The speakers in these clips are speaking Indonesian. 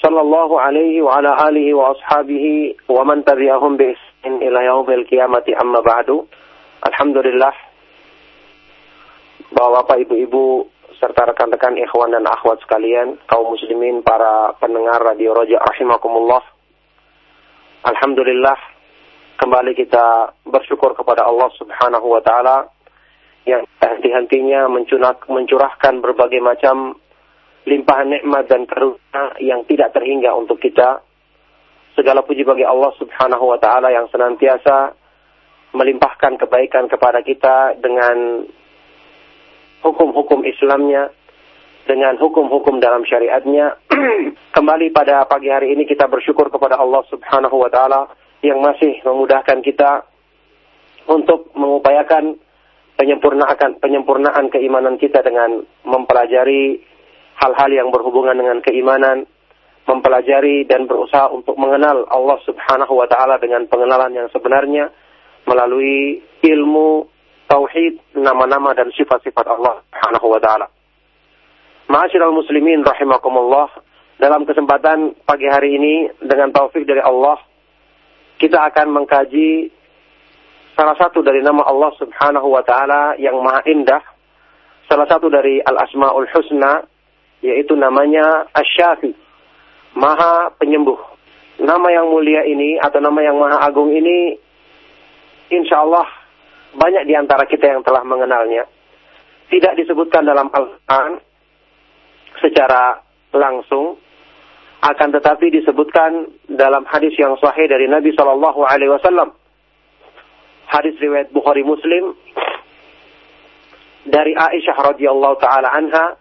sallallahu alaihi wa ala alihi wa ashabihi wa man tabi'ahum bi ihsan ila yaumil qiyamati amma ba'du. Alhamdulillah bahwa Bapak Ibu-ibu serta rekan-rekan ikhwan dan akhwat sekalian, kaum muslimin, para pendengar Radio Roja rahimakumullah. Alhamdulillah kembali kita bersyukur kepada Allah Subhanahu wa taala yang henti-hentinya mencurahkan berbagai macam limpahan nikmat dan karunia yang tidak terhingga untuk kita. Segala puji bagi Allah Subhanahu wa taala yang senantiasa melimpahkan kebaikan kepada kita dengan hukum-hukum Islamnya, dengan hukum-hukum dalam syariatnya. Kembali pada pagi hari ini kita bersyukur kepada Allah Subhanahu wa taala yang masih memudahkan kita untuk mengupayakan penyempurnaan penyempurnaan keimanan kita dengan mempelajari hal-hal yang berhubungan dengan keimanan, mempelajari dan berusaha untuk mengenal Allah Subhanahu wa taala dengan pengenalan yang sebenarnya melalui ilmu tauhid, nama-nama dan sifat-sifat Allah Subhanahu wa taala. Ma'asyiral muslimin rahimakumullah, dalam kesempatan pagi hari ini dengan taufik dari Allah kita akan mengkaji salah satu dari nama Allah Subhanahu wa taala yang maha indah, salah satu dari al-asmaul husna yaitu namanya Asyafi, Maha Penyembuh. Nama yang mulia ini atau nama yang maha agung ini insya Allah banyak di antara kita yang telah mengenalnya. Tidak disebutkan dalam Al-Quran secara langsung, akan tetapi disebutkan dalam hadis yang sahih dari Nabi Shallallahu Alaihi Wasallam. Hadis riwayat Bukhari Muslim dari Aisyah radhiyallahu taala anha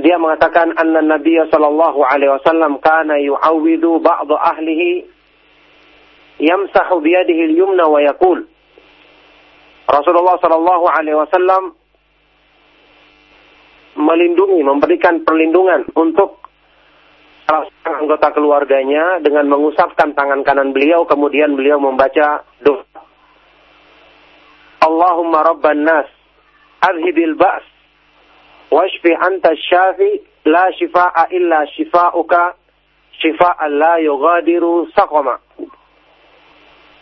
dia mengatakan anna Nabi sallallahu alaihi wasallam kana yu'awwidu ba'd ahlihi yamsahu biyadihi al-yumna wa yaqul. Rasulullah sallallahu alaihi wasallam melindungi, memberikan perlindungan untuk salah seorang anggota keluarganya dengan mengusapkan tangan kanan beliau kemudian beliau membaca doa. Allahumma rabban nas adhibil ba's washfi anta syafi la shifa'a illa shifa'uka shifa'an la yughadiru saqama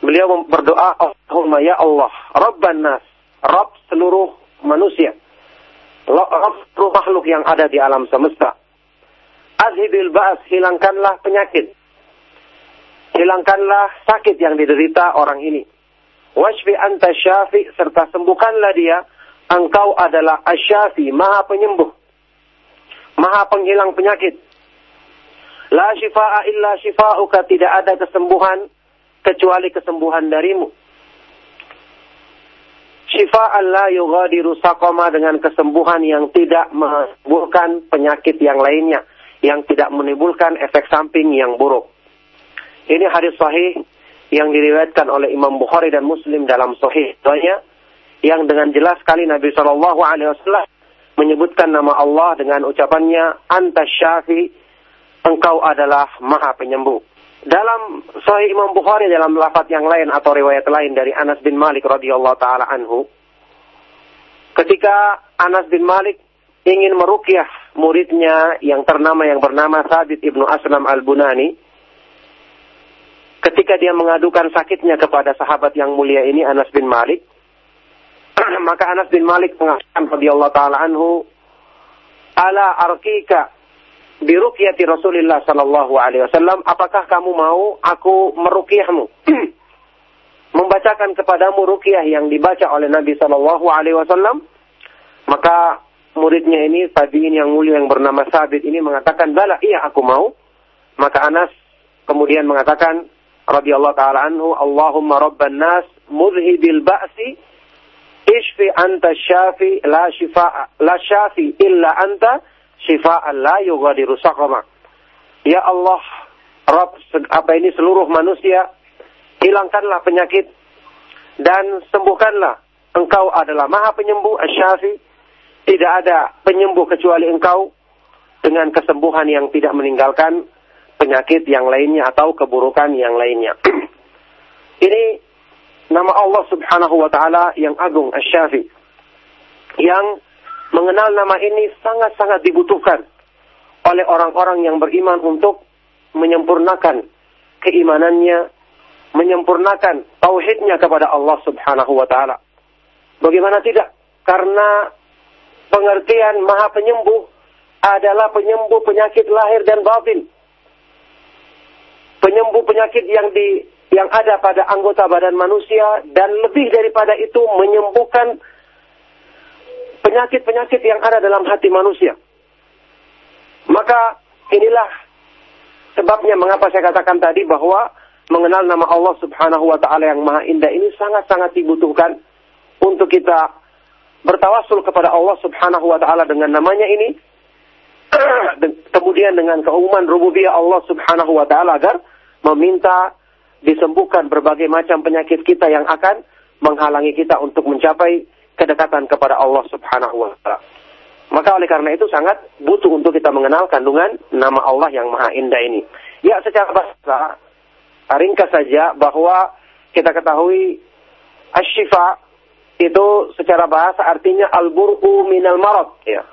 Beliau berdoa Allahumma ya Allah Rabban nas Rabb seluruh manusia Rabb seluruh makhluk yang ada di alam semesta. Azhibil ba'as hilangkanlah penyakit. Hilangkanlah sakit yang diderita orang ini. Washfi anta syafi serta sembuhkanlah dia Engkau adalah asyafi, maha penyembuh. Maha penghilang penyakit. La shifa'a illa shifa'uka. Tidak ada kesembuhan kecuali kesembuhan darimu. Shifa'an la yughadiru saqama dengan kesembuhan yang tidak menimbulkan penyakit yang lainnya. Yang tidak menimbulkan efek samping yang buruk. Ini hadis sahih yang diriwayatkan oleh Imam Bukhari dan Muslim dalam sahih. Soalnya, yang dengan jelas sekali Nabi Shallallahu Alaihi Wasallam menyebutkan nama Allah dengan ucapannya Anta Syafi, engkau adalah Maha Penyembuh. Dalam Sahih Imam Bukhari dalam lafaz yang lain atau riwayat lain dari Anas bin Malik radhiyallahu taala anhu, ketika Anas bin Malik ingin merukyah muridnya yang ternama yang bernama Sabit ibnu Aslam al Bunani, ketika dia mengadukan sakitnya kepada sahabat yang mulia ini Anas bin Malik, maka Anas bin Malik mengatakan radhiyallahu taala anhu ala arkika bi ruqyati Rasulillah sallallahu alaihi wasallam? Apakah kamu mau aku meruqyahmu? Membacakan kepadamu ruqyah yang dibaca oleh Nabi sallallahu alaihi wasallam? Maka muridnya ini tabi'in yang mulia yang bernama Sabit ini mengatakan bala iya aku mau. Maka Anas kemudian mengatakan radhiyallahu taala anhu Allahumma rabban nas mudhibil ba'si Ishfi anta syafi la shifa la syafi illa anta shifa'an la yughadiru saqama. Ya Allah, Rob apa ini seluruh manusia, hilangkanlah penyakit dan sembuhkanlah. Engkau adalah Maha Penyembuh, Asy-Syafi. Tidak ada penyembuh kecuali Engkau dengan kesembuhan yang tidak meninggalkan penyakit yang lainnya atau keburukan yang lainnya. ini nama Allah Subhanahu wa taala yang agung, Asy-Syafi. Yang mengenal nama ini sangat-sangat dibutuhkan oleh orang-orang yang beriman untuk menyempurnakan keimanannya, menyempurnakan tauhidnya kepada Allah Subhanahu wa taala. Bagaimana tidak? Karena pengertian Maha Penyembuh adalah penyembuh penyakit lahir dan batin. Penyembuh penyakit yang di yang ada pada anggota badan manusia dan lebih daripada itu menyembuhkan penyakit-penyakit yang ada dalam hati manusia. Maka inilah sebabnya mengapa saya katakan tadi bahwa mengenal nama Allah Subhanahu wa taala yang Maha Indah ini sangat-sangat dibutuhkan untuk kita bertawasul kepada Allah Subhanahu wa taala dengan namanya ini kemudian dengan keumuman rububiyah Allah Subhanahu wa taala agar meminta disembuhkan berbagai macam penyakit kita yang akan menghalangi kita untuk mencapai kedekatan kepada Allah Subhanahu wa taala. Maka oleh karena itu sangat butuh untuk kita mengenal kandungan nama Allah yang Maha Indah ini. Ya secara bahasa ringkas saja bahwa kita ketahui asyifa itu secara bahasa artinya al-bur'u minal marad ya.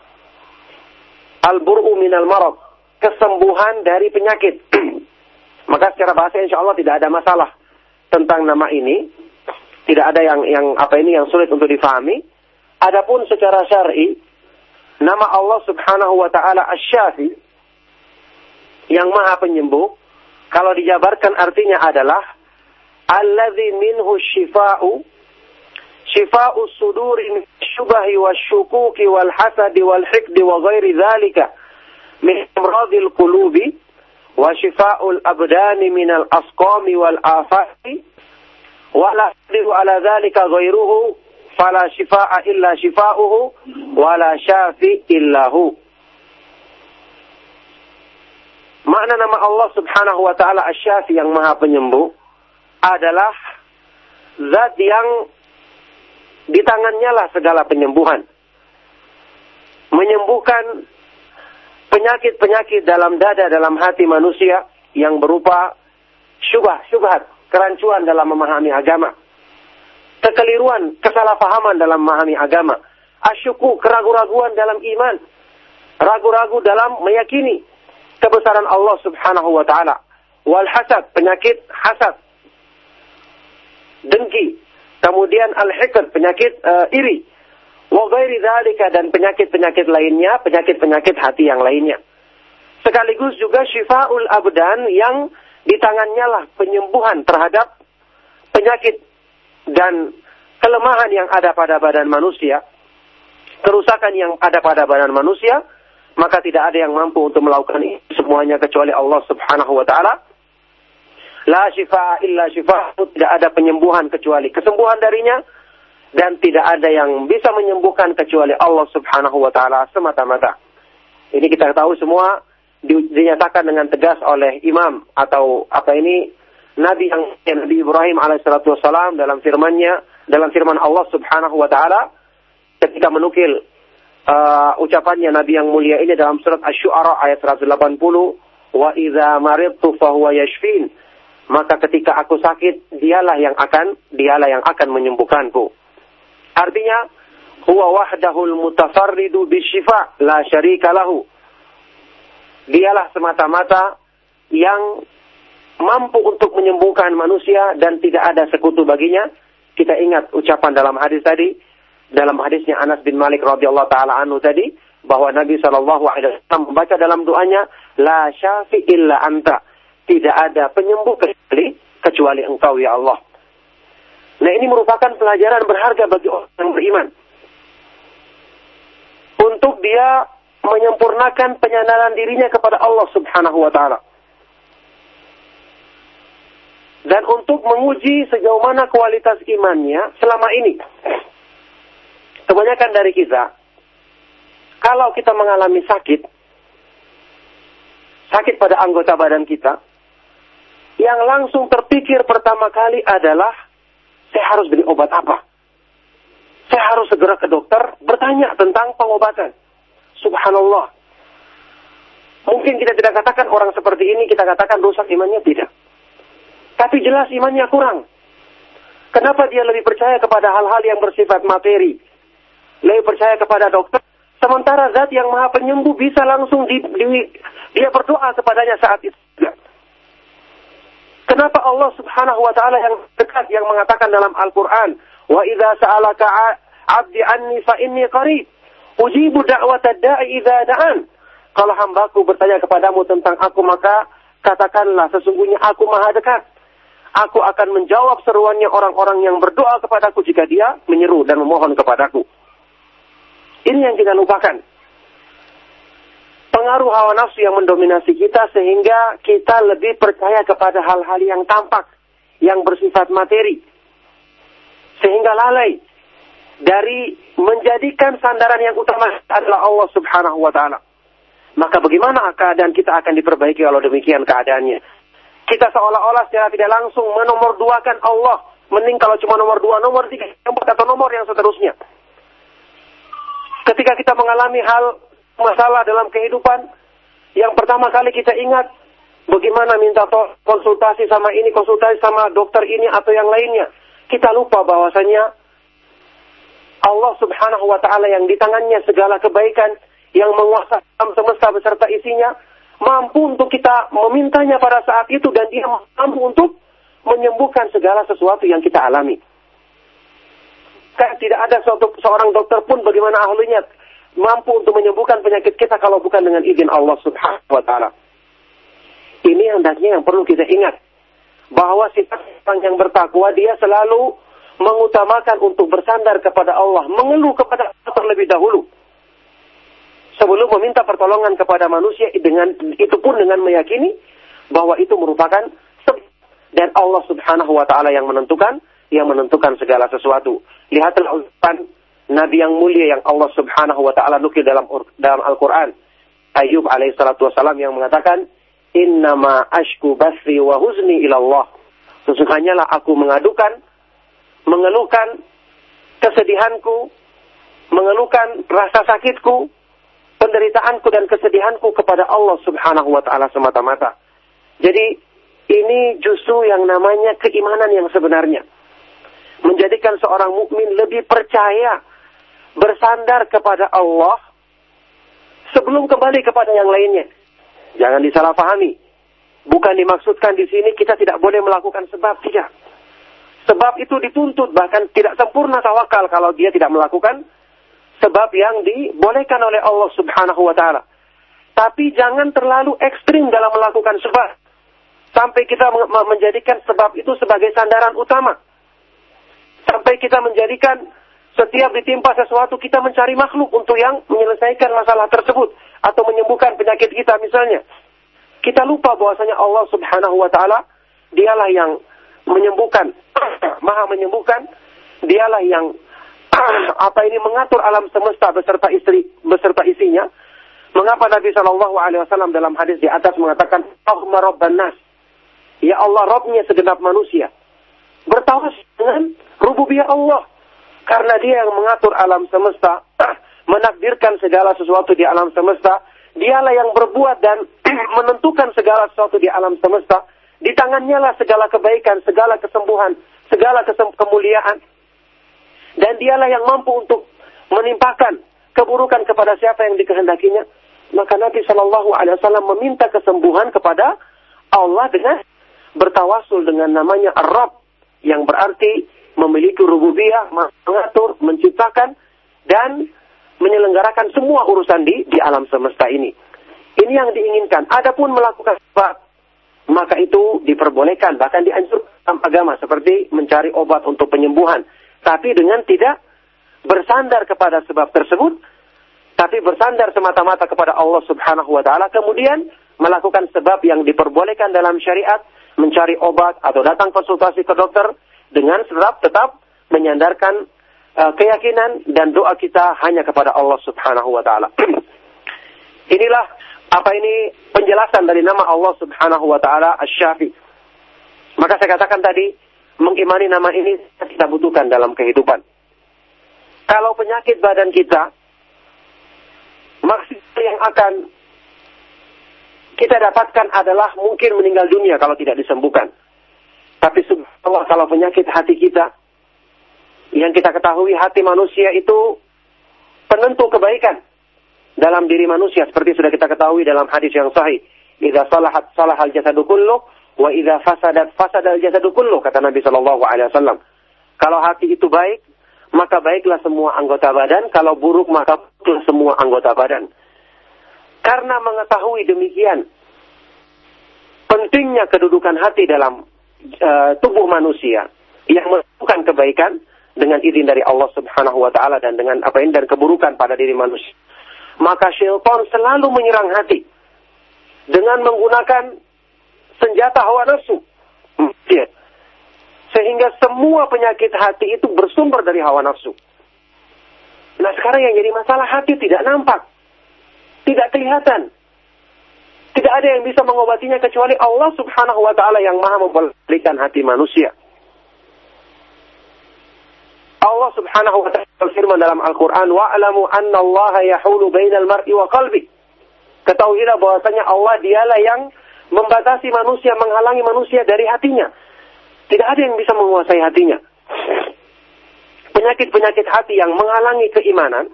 Al-bur'u minal marad, kesembuhan dari penyakit. Maka secara bahasa insya Allah tidak ada masalah tentang nama ini. Tidak ada yang yang apa ini yang sulit untuk difahami. Adapun secara syar'i nama Allah Subhanahu wa taala Asy-Syafi yang Maha Penyembuh kalau dijabarkan artinya adalah alladzi minhu syifa'u syifa'u suduri min syubahi wasyukuki wal hasadi wal hikdi wa ghairi dzalika min amradil qulubi wa syifa'ul abdani min al asqami wal afati wa la yaqdiru ala dzalika ghairuhu fala shifa'a illa shifa'uhu illahu. Makna nama Allah Subhanahu wa taala Asy-Syafi yang Maha Penyembuh adalah zat yang di tangannya lah segala penyembuhan. Menyembuhkan penyakit-penyakit dalam dada, dalam hati manusia yang berupa syubah, syubhat, kerancuan dalam memahami agama kekeliruan, kesalahpahaman dalam memahami agama, asyuku, keraguan-raguan dalam iman, ragu-ragu dalam meyakini kebesaran Allah Subhanahu wa taala. Wal hasad, penyakit hasad. Dengki. Kemudian al-hikr, penyakit uh, iri. Dan penyakit-penyakit lainnya, penyakit-penyakit hati yang lainnya. Sekaligus juga syifaul abdan yang di tangannya lah penyembuhan terhadap penyakit dan kelemahan yang ada pada badan manusia, kerusakan yang ada pada badan manusia, maka tidak ada yang mampu untuk melakukan ini semuanya kecuali Allah Subhanahu wa taala. La syifa illa syifa, tidak ada penyembuhan kecuali kesembuhan darinya dan tidak ada yang bisa menyembuhkan kecuali Allah Subhanahu wa taala semata-mata. Ini kita tahu semua dinyatakan dengan tegas oleh imam atau apa ini Nabi yang Nabi Ibrahim alaihissalatu wassalam dalam firmannya dalam firman Allah Subhanahu wa taala ketika menukil uh, ucapannya Nabi yang mulia ini dalam surat Asy-Syu'ara ayat 180 wa idza maridtu fahuwa yashfin maka ketika aku sakit dialah yang akan dialah yang akan menyembuhkanku artinya huwa wahdahul mutafarridu bisyifa la syarika lahu dialah semata-mata yang mampu untuk menyembuhkan manusia dan tidak ada sekutu baginya. Kita ingat ucapan dalam hadis tadi, dalam hadisnya Anas bin Malik radhiyallahu taala anhu tadi bahwa Nabi Shallallahu alaihi wasallam membaca dalam doanya la syafi illa anta. Tidak ada penyembuh kecuali kecuali Engkau ya Allah. Nah, ini merupakan pelajaran berharga bagi orang yang beriman. Untuk dia menyempurnakan penyandaran dirinya kepada Allah Subhanahu wa taala dan untuk menguji sejauh mana kualitas imannya selama ini. Kebanyakan dari kita, kalau kita mengalami sakit, sakit pada anggota badan kita, yang langsung terpikir pertama kali adalah saya harus beli obat apa? Saya harus segera ke dokter bertanya tentang pengobatan. Subhanallah. Mungkin kita tidak katakan orang seperti ini kita katakan rusak imannya tidak. Tapi jelas imannya kurang. Kenapa dia lebih percaya kepada hal-hal yang bersifat materi? Lebih percaya kepada dokter. Sementara zat yang maha penyembuh bisa langsung di, di, dia berdoa kepadanya saat itu. Kenapa Allah subhanahu wa ta'ala yang dekat yang mengatakan dalam Al-Quran, Wa idza sa'alaka 'abdi anni fa inni qarib. Ujibu da'wata da'i idza da'an. Kalau hambaku bertanya kepadamu tentang aku maka katakanlah sesungguhnya aku maha dekat. Aku akan menjawab seruannya orang-orang yang berdoa kepadaku jika dia menyeru dan memohon kepadaku. Ini yang kita lupakan. Pengaruh hawa nafsu yang mendominasi kita sehingga kita lebih percaya kepada hal-hal yang tampak, yang bersifat materi. Sehingga lalai dari menjadikan sandaran yang utama adalah Allah Subhanahu wa taala. Maka bagaimana keadaan kita akan diperbaiki kalau demikian keadaannya? Kita seolah-olah secara tidak langsung menomorduakan Allah. Mending kalau cuma nomor dua, nomor tiga, empat, atau nomor yang seterusnya. Ketika kita mengalami hal masalah dalam kehidupan, yang pertama kali kita ingat bagaimana minta konsultasi sama ini, konsultasi sama dokter ini atau yang lainnya. Kita lupa bahwasanya Allah subhanahu wa ta'ala yang di tangannya segala kebaikan yang menguasai alam semesta beserta isinya mampu untuk kita memintanya pada saat itu dan dia mampu untuk menyembuhkan segala sesuatu yang kita alami. Kan tidak ada suatu, seorang dokter pun bagaimana ahlinya mampu untuk menyembuhkan penyakit kita kalau bukan dengan izin Allah Subhanahu wa taala. Ini hendaknya yang perlu kita ingat bahwa sifat orang yang bertakwa dia selalu mengutamakan untuk bersandar kepada Allah, mengeluh kepada Allah terlebih dahulu sebelum meminta pertolongan kepada manusia dengan itu pun dengan meyakini bahwa itu merupakan dan Allah Subhanahu wa taala yang menentukan yang menentukan segala sesuatu. Lihatlah nabi yang mulia yang Allah Subhanahu wa taala nukil dalam dalam Al-Qur'an. Ayub alaihissalatu wassalam yang mengatakan, "Innama ashku basri wa huzni ila Allah." Sesungguhnya lah aku mengadukan mengeluhkan kesedihanku, mengeluhkan rasa sakitku penderitaanku dan kesedihanku kepada Allah Subhanahu wa taala semata-mata. Jadi ini justru yang namanya keimanan yang sebenarnya. Menjadikan seorang mukmin lebih percaya bersandar kepada Allah sebelum kembali kepada yang lainnya. Jangan disalahpahami. Bukan dimaksudkan di sini kita tidak boleh melakukan sebab tidak. Sebab itu dituntut bahkan tidak sempurna tawakal kalau dia tidak melakukan sebab yang dibolehkan oleh Allah Subhanahu wa taala. Tapi jangan terlalu ekstrim dalam melakukan sebab. Sampai kita menjadikan sebab itu sebagai sandaran utama. Sampai kita menjadikan setiap ditimpa sesuatu kita mencari makhluk untuk yang menyelesaikan masalah tersebut atau menyembuhkan penyakit kita misalnya. Kita lupa bahwasanya Allah Subhanahu wa taala dialah yang menyembuhkan, Maha menyembuhkan, dialah yang apa ini mengatur alam semesta beserta istri beserta isinya. Mengapa Nabi Shallallahu Alaihi Wasallam dalam hadis di atas mengatakan Allah Rabban Nas, ya Allah Robnya segenap manusia. Bertawas dengan rububiyah Allah. Karena dia yang mengatur alam semesta, menakdirkan segala sesuatu di alam semesta, dialah yang berbuat dan menentukan segala sesuatu di alam semesta. Di tangannya lah segala kebaikan, segala kesembuhan, segala kemuliaan. Dan dialah yang mampu untuk menimpakan keburukan kepada siapa yang dikehendakinya. Maka Nabi Shallallahu Alaihi Wasallam meminta kesembuhan kepada Allah dengan bertawasul dengan namanya Ar-Rab yang berarti memiliki rububiyah, mengatur, menciptakan dan menyelenggarakan semua urusan di di alam semesta ini. Ini yang diinginkan. Adapun melakukan sebab maka itu diperbolehkan bahkan dianjurkan dalam agama seperti mencari obat untuk penyembuhan tapi dengan tidak bersandar kepada sebab tersebut, tapi bersandar semata-mata kepada Allah Subhanahu wa taala, kemudian melakukan sebab yang diperbolehkan dalam syariat, mencari obat atau datang konsultasi ke dokter dengan sebab tetap menyandarkan uh, keyakinan dan doa kita hanya kepada Allah Subhanahu wa taala. Inilah apa ini penjelasan dari nama Allah Subhanahu wa taala Asy-Syafi. Maka saya katakan tadi, mengimani nama ini kita butuhkan dalam kehidupan. Kalau penyakit badan kita, maksimal yang akan kita dapatkan adalah mungkin meninggal dunia kalau tidak disembuhkan. Tapi subhanallah kalau penyakit hati kita, yang kita ketahui hati manusia itu penentu kebaikan dalam diri manusia seperti sudah kita ketahui dalam hadis yang sahih. Idza salahat salahal jasadu kullu wa idza fasadat fasadal jasadu kullu kata Nabi sallallahu alaihi wasallam. Kalau hati itu baik, maka baiklah semua anggota badan, kalau buruk maka buruklah semua anggota badan. Karena mengetahui demikian pentingnya kedudukan hati dalam uh, tubuh manusia yang melakukan kebaikan dengan izin dari Allah Subhanahu wa taala dan dengan apa ini dan keburukan pada diri manusia maka syaitan selalu menyerang hati dengan menggunakan senjata hawa nafsu. Ya. Sehingga semua penyakit hati itu bersumber dari hawa nafsu. Nah sekarang yang jadi masalah hati tidak nampak. Tidak kelihatan. Tidak ada yang bisa mengobatinya kecuali Allah subhanahu wa ta'ala yang maha membalikan hati manusia. Allah Subhanahu wa taala berfirman dalam Al-Qur'an, "Wa'lamu anna Allah yahulu bainal mar'i wa qalbi." Ketahuilah bahwasanya Allah dialah yang membatasi manusia, menghalangi manusia dari hatinya. Tidak ada yang bisa menguasai hatinya. Penyakit-penyakit hati yang menghalangi keimanan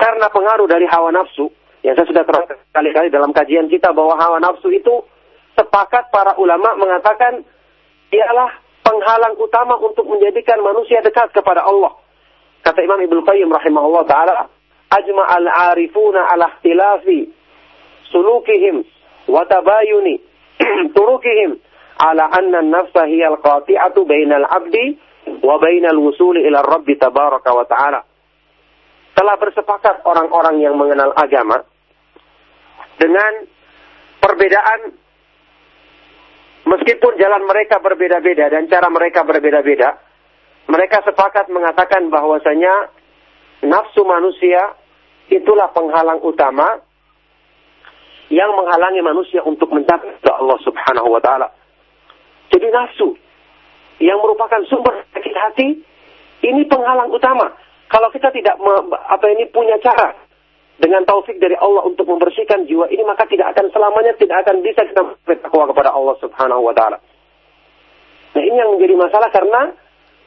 karena pengaruh dari hawa nafsu, yang saya sudah terangkan kali-kali dalam kajian kita bahwa hawa nafsu itu sepakat para ulama mengatakan ialah penghalang utama untuk menjadikan manusia dekat kepada Allah. Kata Imam Ibnu Qayyim rahimahullah taala, ajma al-arifuna ala ikhtilafi sulukihim wa tabayuni turukihim ala anna an-nafsa hiya al-qati'atu bainal 'abdi wa bainal wusuli ila Rabbi tabaraka wa ta'ala. Telah bersepakat orang-orang yang mengenal agama dengan perbedaan Meskipun jalan mereka berbeda-beda dan cara mereka berbeda-beda, mereka sepakat mengatakan bahwasanya nafsu manusia itulah penghalang utama yang menghalangi manusia untuk mencapai Allah Subhanahu wa taala. Jadi nafsu yang merupakan sumber sakit hati ini penghalang utama. Kalau kita tidak apa ini punya cara dengan taufik dari Allah untuk membersihkan jiwa ini maka tidak akan selamanya tidak akan bisa kita bertakwa kepada Allah Subhanahu wa taala. Nah, ini yang menjadi masalah karena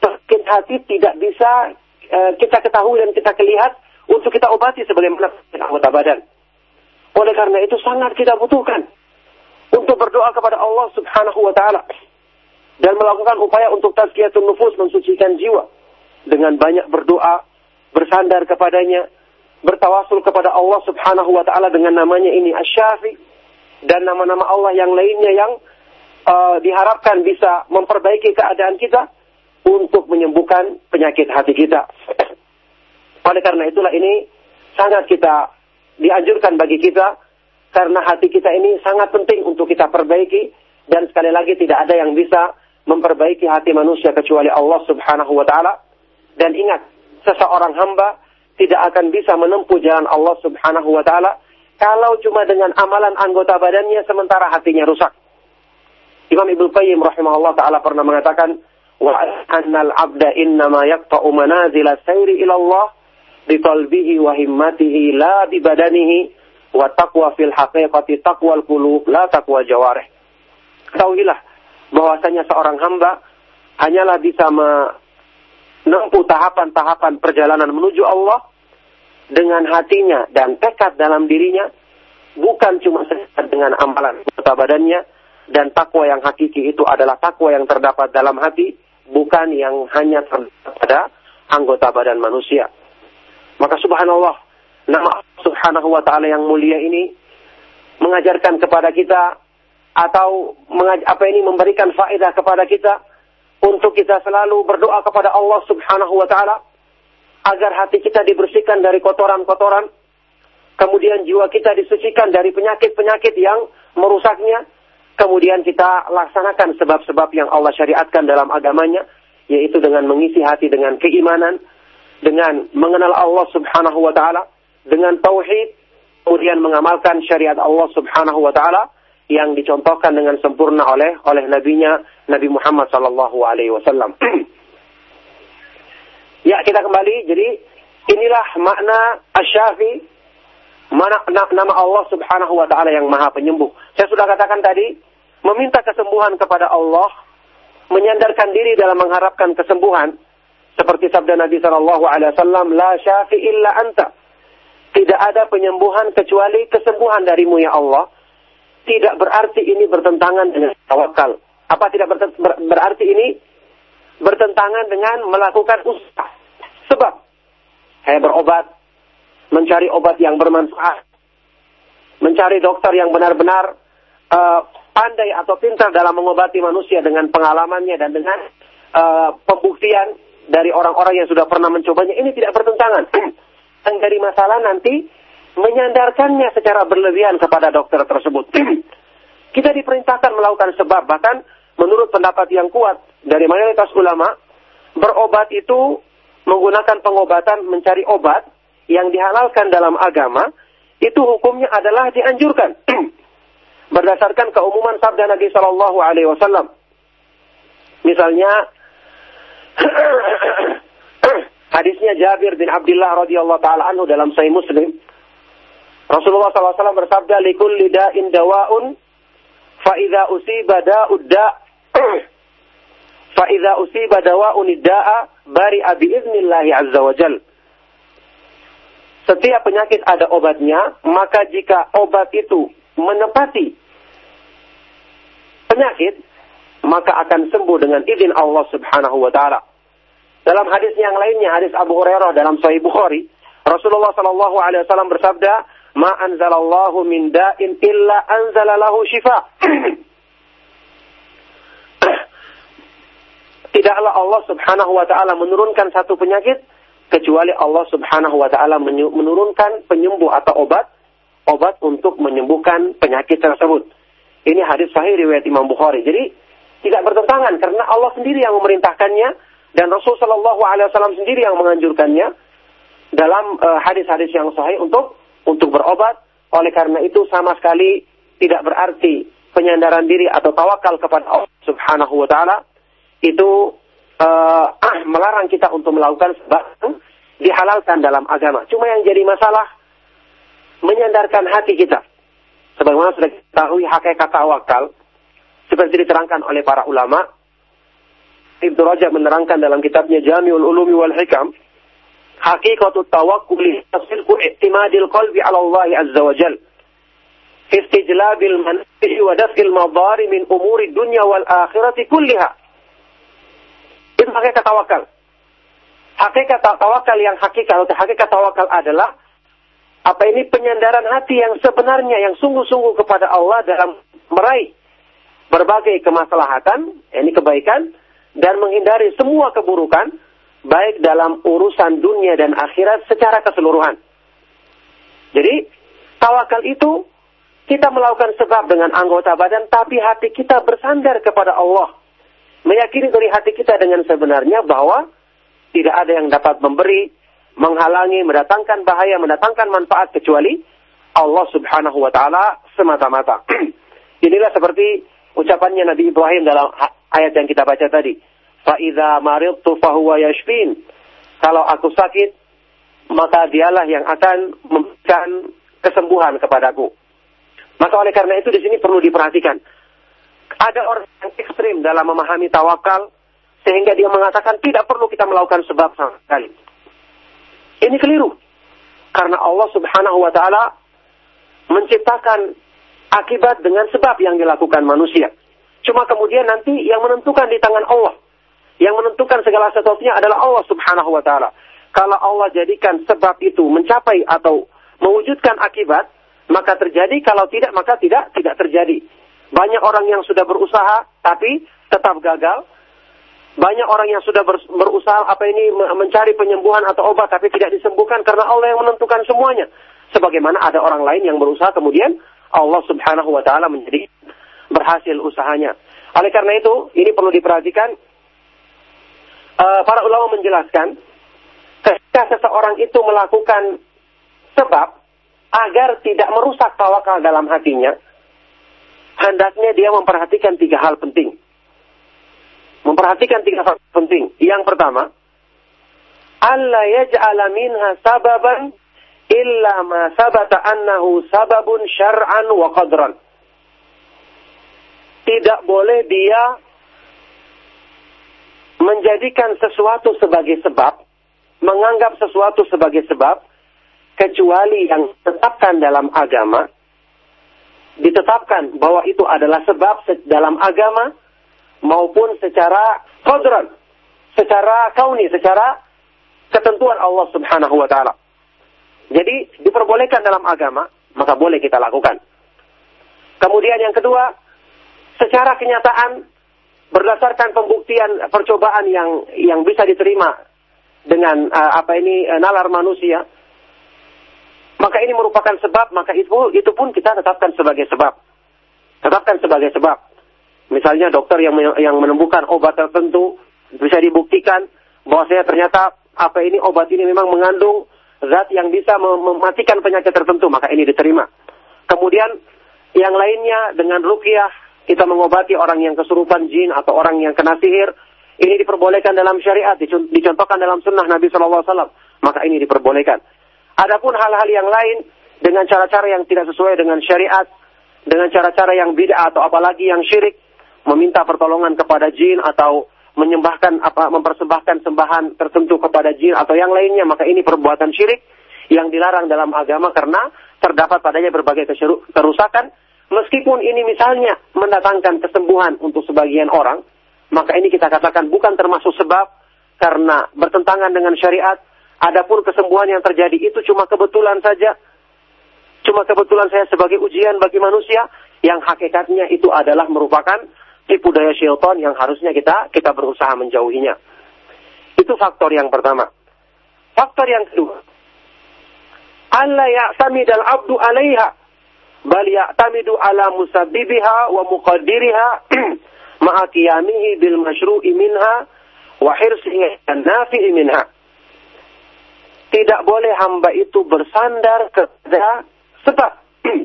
sakit hati tidak bisa uh, kita ketahui dan kita lihat untuk kita obati sebagaimana anggota badan. Oleh karena itu sangat kita butuhkan untuk berdoa kepada Allah Subhanahu wa taala dan melakukan upaya untuk tazkiyatun nufus mensucikan jiwa dengan banyak berdoa, bersandar kepadanya, bertawasul kepada Allah Subhanahu wa taala dengan namanya ini Asy-Syafi dan nama-nama Allah yang lainnya yang uh, diharapkan bisa memperbaiki keadaan kita untuk menyembuhkan penyakit hati kita. Oleh karena itulah ini sangat kita dianjurkan bagi kita karena hati kita ini sangat penting untuk kita perbaiki dan sekali lagi tidak ada yang bisa memperbaiki hati manusia kecuali Allah Subhanahu wa taala. Dan ingat, seseorang hamba tidak akan bisa menempuh jalan Allah Subhanahu wa taala kalau cuma dengan amalan anggota badannya sementara hatinya rusak. Imam Ibnu Qayyim rahimahullah taala pernah mengatakan wa annal abda innama yaqta'u manazil sayri ila Allah bi qalbihi wa himmatihi la bi badanihi wa taqwa fil haqiqati taqwal qulub la taqwa jawarih. Ketahuilah bahwasanya seorang hamba hanyalah bisa menempuh tahapan-tahapan perjalanan menuju Allah dengan hatinya dan tekad dalam dirinya bukan cuma sekedar dengan amalan kota badannya dan takwa yang hakiki itu adalah takwa yang terdapat dalam hati bukan yang hanya terdapat pada anggota badan manusia. Maka subhanallah nama subhanahu wa ta'ala yang mulia ini mengajarkan kepada kita atau apa ini memberikan faedah kepada kita untuk kita selalu berdoa kepada Allah Subhanahu wa taala agar hati kita dibersihkan dari kotoran-kotoran, kemudian jiwa kita disucikan dari penyakit-penyakit yang merusaknya, kemudian kita laksanakan sebab-sebab yang Allah syariatkan dalam agamanya, yaitu dengan mengisi hati dengan keimanan, dengan mengenal Allah Subhanahu wa taala, dengan tauhid, kemudian mengamalkan syariat Allah Subhanahu wa taala yang dicontohkan dengan sempurna oleh oleh nabinya Nabi Muhammad sallallahu alaihi wasallam. ya, kita kembali. Jadi inilah makna mana nama Allah Subhanahu wa taala yang Maha Penyembuh. Saya sudah katakan tadi, meminta kesembuhan kepada Allah, menyandarkan diri dalam mengharapkan kesembuhan seperti sabda Nabi sallallahu alaihi wasallam, "La syafi illa anta." Tidak ada penyembuhan kecuali kesembuhan darimu ya Allah. Tidak berarti ini bertentangan dengan tawakal. Apa tidak berarti ini bertentangan dengan melakukan usaha? Sebab saya berobat, mencari obat yang bermanfaat, mencari dokter yang benar-benar uh, pandai atau pintar dalam mengobati manusia dengan pengalamannya dan dengan uh, pembuktian dari orang-orang yang sudah pernah mencobanya. Ini tidak bertentangan. yang dari masalah nanti menyandarkannya secara berlebihan kepada dokter tersebut. Kita diperintahkan melakukan sebab, bahkan menurut pendapat yang kuat dari mayoritas ulama, berobat itu menggunakan pengobatan mencari obat yang dihalalkan dalam agama, itu hukumnya adalah dianjurkan. Berdasarkan keumuman sabda Nabi Shallallahu Alaihi Wasallam. Misalnya, Hadisnya Jabir bin Abdullah radhiyallahu taala anhu dalam Sahih Muslim. Rasulullah SAW bersabda, "Likulli da'in dawa'un fa idza usiba da'ud da' fa idza usiba dawa'un da'a bari'a bi idznillah azza wa jal." Setiap penyakit ada obatnya, maka jika obat itu menepati penyakit, maka akan sembuh dengan izin Allah Subhanahu wa taala. Dalam hadis yang lainnya, hadis Abu Hurairah dalam Sahih Bukhari, Rasulullah Shallallahu Alaihi Wasallam bersabda, "Ma anzalallahu min da'in illa anzalalahu shifa." Tidaklah Allah Subhanahu wa taala menurunkan satu penyakit kecuali Allah Subhanahu wa taala menurunkan penyembuh atau obat obat untuk menyembuhkan penyakit tersebut. Ini hadis sahih riwayat Imam Bukhari. Jadi tidak bertentangan karena Allah sendiri yang memerintahkannya dan Rasul Shallallahu Alaihi Wasallam sendiri yang menganjurkannya dalam uh, hadis-hadis yang sahih untuk untuk berobat. Oleh karena itu sama sekali tidak berarti penyandaran diri atau tawakal kepada Allah Subhanahu Wa Taala itu uh, ah, melarang kita untuk melakukan sebab dihalalkan dalam agama. Cuma yang jadi masalah menyandarkan hati kita. Sebagaimana sudah kita ketahui hakikat tawakal seperti diterangkan oleh para ulama Ibnu Rajab menerangkan dalam kitabnya Jami'ul Ulumi wal Hikam, hakikatu tawakkuli tasdiqu i'timadil qalbi 'ala Allah azza wa jal. Istijlabil manafi wa daf'il madari min umuri dunya wal akhirati kulliha. Itu hakikat tawakal. Hakikat tawakal yang hakikat atau hakikat tawakal adalah apa ini penyandaran hati yang sebenarnya yang sungguh-sungguh kepada Allah dalam meraih berbagai kemaslahatan, ini kebaikan dan menghindari semua keburukan baik dalam urusan dunia dan akhirat secara keseluruhan. Jadi, tawakal itu kita melakukan sebab dengan anggota badan tapi hati kita bersandar kepada Allah. Meyakini dari hati kita dengan sebenarnya bahwa tidak ada yang dapat memberi, menghalangi, mendatangkan bahaya, mendatangkan manfaat kecuali Allah Subhanahu wa taala semata-mata. Inilah seperti ucapannya Nabi Ibrahim dalam ayat yang kita baca tadi. Fa'idha maridtu fahuwa yashfin. Kalau aku sakit, maka dialah yang akan memberikan kesembuhan kepadaku. Maka oleh karena itu di sini perlu diperhatikan. Ada orang yang ekstrim dalam memahami tawakal, sehingga dia mengatakan tidak perlu kita melakukan sebab sama sekali. Ini keliru. Karena Allah subhanahu wa ta'ala menciptakan akibat dengan sebab yang dilakukan manusia. Cuma kemudian nanti yang menentukan di tangan Allah. Yang menentukan segala sesuatunya adalah Allah Subhanahu wa taala. Kalau Allah jadikan sebab itu mencapai atau mewujudkan akibat, maka terjadi, kalau tidak maka tidak tidak terjadi. Banyak orang yang sudah berusaha tapi tetap gagal. Banyak orang yang sudah berusaha apa ini mencari penyembuhan atau obat tapi tidak disembuhkan karena Allah yang menentukan semuanya. Sebagaimana ada orang lain yang berusaha kemudian Allah Subhanahu wa taala menjadi berhasil usahanya. Oleh karena itu, ini perlu diperhatikan uh, para ulama menjelaskan ketika seseorang itu melakukan sebab agar tidak merusak tawakal dalam hatinya, hendaknya dia memperhatikan tiga hal penting. Memperhatikan tiga hal penting. Yang pertama, Allah yaj'ala minha sababan illa ma sabata annahu sababun syar'an wa qadran. Tidak boleh dia menjadikan sesuatu sebagai sebab, menganggap sesuatu sebagai sebab, kecuali yang ditetapkan dalam agama, ditetapkan bahwa itu adalah sebab dalam agama, maupun secara kodran, secara kauni, secara ketentuan Allah subhanahu wa ta'ala. Jadi diperbolehkan dalam agama, maka boleh kita lakukan. Kemudian yang kedua, secara kenyataan berdasarkan pembuktian percobaan yang yang bisa diterima dengan uh, apa ini uh, nalar manusia, maka ini merupakan sebab, maka itu itu pun kita tetapkan sebagai sebab. Tetapkan sebagai sebab. Misalnya dokter yang yang menemukan obat tertentu bisa dibuktikan bahwa saya ternyata apa ini obat ini memang mengandung zat yang bisa mematikan penyakit tertentu, maka ini diterima. Kemudian yang lainnya dengan rukyah kita mengobati orang yang kesurupan jin atau orang yang kena sihir, ini diperbolehkan dalam syariat, dicontohkan dalam sunnah Nabi SAW, maka ini diperbolehkan. Adapun hal-hal yang lain dengan cara-cara yang tidak sesuai dengan syariat, dengan cara-cara yang bid'ah atau apalagi yang syirik, meminta pertolongan kepada jin atau menyembahkan apa mempersembahkan sembahan tertentu kepada jin atau yang lainnya, maka ini perbuatan syirik yang dilarang dalam agama karena terdapat padanya berbagai kerusakan Meskipun ini misalnya mendatangkan kesembuhan untuk sebagian orang, maka ini kita katakan bukan termasuk sebab karena bertentangan dengan syariat. Adapun kesembuhan yang terjadi itu cuma kebetulan saja. Cuma kebetulan saya sebagai ujian bagi manusia yang hakikatnya itu adalah merupakan tipu daya syaitan yang harusnya kita kita berusaha menjauhinya. Itu faktor yang pertama. Faktor yang kedua. Allah ya'tamidal abdu alaiha bal ya'tamidu ala musabbibiha wa muqaddiriha ma'a qiyamihi bil masyru'i minha wa hirsihi nafi'i minha. Tidak boleh hamba itu bersandar kepada sebab.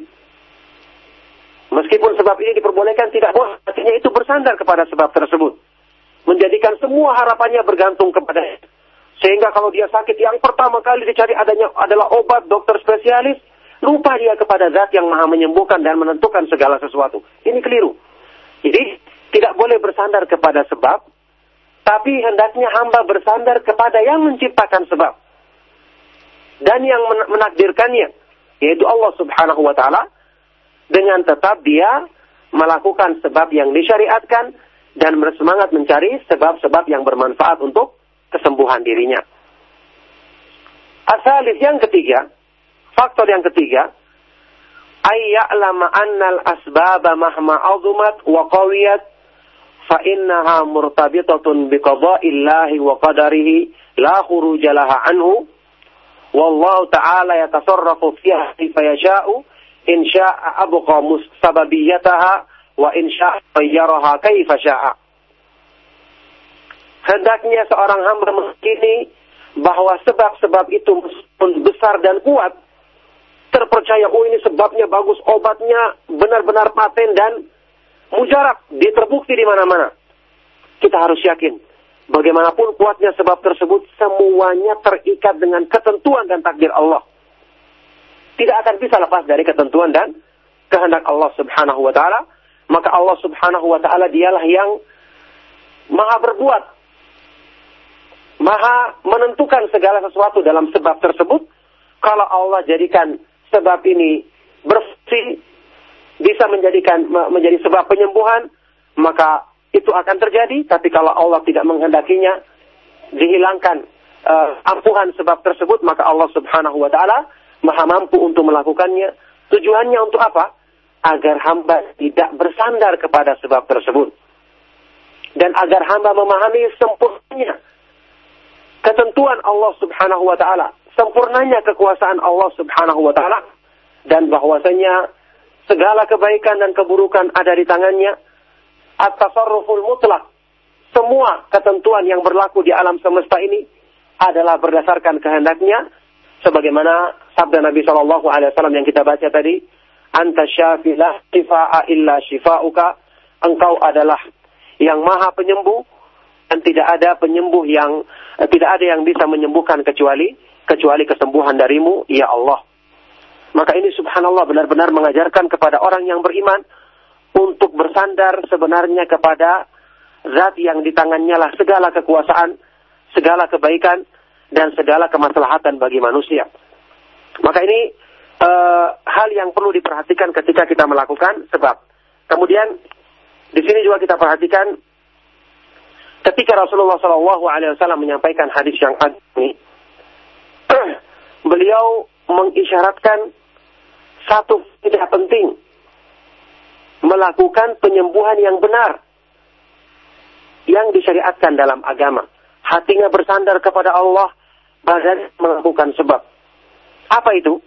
Meskipun sebab ini diperbolehkan tidak boleh, artinya itu bersandar kepada sebab tersebut. Menjadikan semua harapannya bergantung kepada sehingga kalau dia sakit yang pertama kali dicari adanya adalah obat dokter spesialis, Lupa dia kepada zat yang maha menyembuhkan dan menentukan segala sesuatu. Ini keliru. Jadi, tidak boleh bersandar kepada sebab, tapi hendaknya hamba bersandar kepada yang menciptakan sebab. Dan yang menakdirkannya, yaitu Allah subhanahu wa ta'ala, dengan tetap dia melakukan sebab yang disyariatkan dan bersemangat mencari sebab-sebab yang bermanfaat untuk kesembuhan dirinya. Asalis yang ketiga, Faktor yang ketiga, ayya'lama annal asbaba mahma azumat wa qawiyat fa innaha murtabitatun biqada'illahi wa qadarihi la khuruja laha anhu. Wallahu ta'ala yatasarrafu fiha kaifa yasha'u in sya'a abqa sababiyataha wa in sya'a ghayyaraha kaifa hendaknya seorang hamba meyakini bahwa sebab-sebab itu besar dan kuat terpercaya, oh ini sebabnya bagus, obatnya benar-benar paten dan mujarab, diterbukti di mana-mana. Kita harus yakin, bagaimanapun kuatnya sebab tersebut, semuanya terikat dengan ketentuan dan takdir Allah. Tidak akan bisa lepas dari ketentuan dan kehendak Allah subhanahu wa ta'ala. Maka Allah subhanahu wa ta'ala dialah yang maha berbuat. Maha menentukan segala sesuatu dalam sebab tersebut. Kalau Allah jadikan sebab ini bersih bisa menjadikan menjadi sebab penyembuhan, maka itu akan terjadi. Tapi kalau Allah tidak menghendakinya, dihilangkan uh, ampuhan sebab tersebut, maka Allah Subhanahu Wa Taala maha mampu untuk melakukannya. Tujuannya untuk apa? Agar hamba tidak bersandar kepada sebab tersebut. Dan agar hamba memahami sempurnanya ketentuan Allah Subhanahu wa taala sempurnanya kekuasaan Allah Subhanahu wa taala dan bahwasanya segala kebaikan dan keburukan ada di tangannya. At-tasarruful mutlak. Semua ketentuan yang berlaku di alam semesta ini adalah berdasarkan kehendaknya sebagaimana sabda Nabi Shallallahu alaihi wasallam yang kita baca tadi, anta syafi la shifa'a illa shifa'uka. Engkau adalah yang maha penyembuh dan tidak ada penyembuh yang tidak ada yang bisa menyembuhkan kecuali kecuali kesembuhan darimu ya Allah. Maka ini subhanallah benar-benar mengajarkan kepada orang yang beriman untuk bersandar sebenarnya kepada zat yang di tangannya lah segala kekuasaan, segala kebaikan dan segala kemaslahatan bagi manusia. Maka ini uh, hal yang perlu diperhatikan ketika kita melakukan sebab. Kemudian di sini juga kita perhatikan ketika Rasulullah SAW menyampaikan hadis yang ini, beliau mengisyaratkan satu tidak penting melakukan penyembuhan yang benar yang disyariatkan dalam agama. Hatinya bersandar kepada Allah, badan melakukan sebab. Apa itu?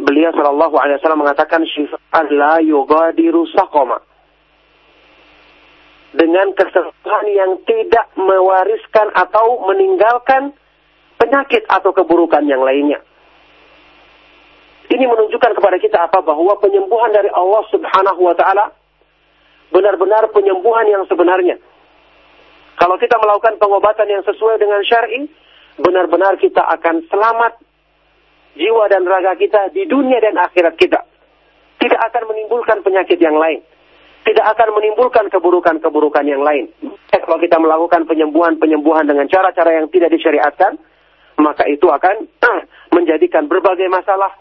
Beliau Shallallahu Alaihi Wasallam mengatakan syifat la yugadiru saqama. Dengan kesembuhan yang tidak mewariskan atau meninggalkan penyakit atau keburukan yang lainnya. Ini menunjukkan kepada kita apa? Bahwa penyembuhan dari Allah subhanahu wa ta'ala benar-benar penyembuhan yang sebenarnya. Kalau kita melakukan pengobatan yang sesuai dengan syar'i, benar-benar kita akan selamat jiwa dan raga kita di dunia dan akhirat kita. Tidak akan menimbulkan penyakit yang lain. Tidak akan menimbulkan keburukan-keburukan yang lain. Kalau kita melakukan penyembuhan-penyembuhan dengan cara-cara yang tidak disyariatkan, maka itu akan menjadikan berbagai masalah.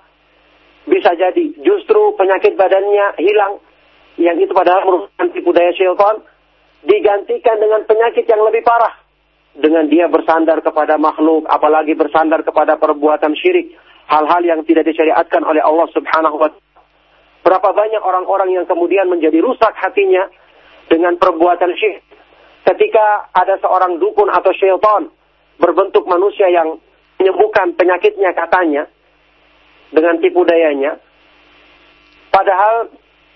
Bisa jadi justru penyakit badannya hilang, yang itu padahal merupakan tipu daya syaitan, digantikan dengan penyakit yang lebih parah. Dengan dia bersandar kepada makhluk, apalagi bersandar kepada perbuatan syirik, hal-hal yang tidak disyariatkan oleh Allah Subhanahu wa taala. Berapa banyak orang-orang yang kemudian menjadi rusak hatinya dengan perbuatan syirik. Ketika ada seorang dukun atau syaitan berbentuk manusia yang menyembuhkan penyakitnya katanya dengan tipu dayanya, padahal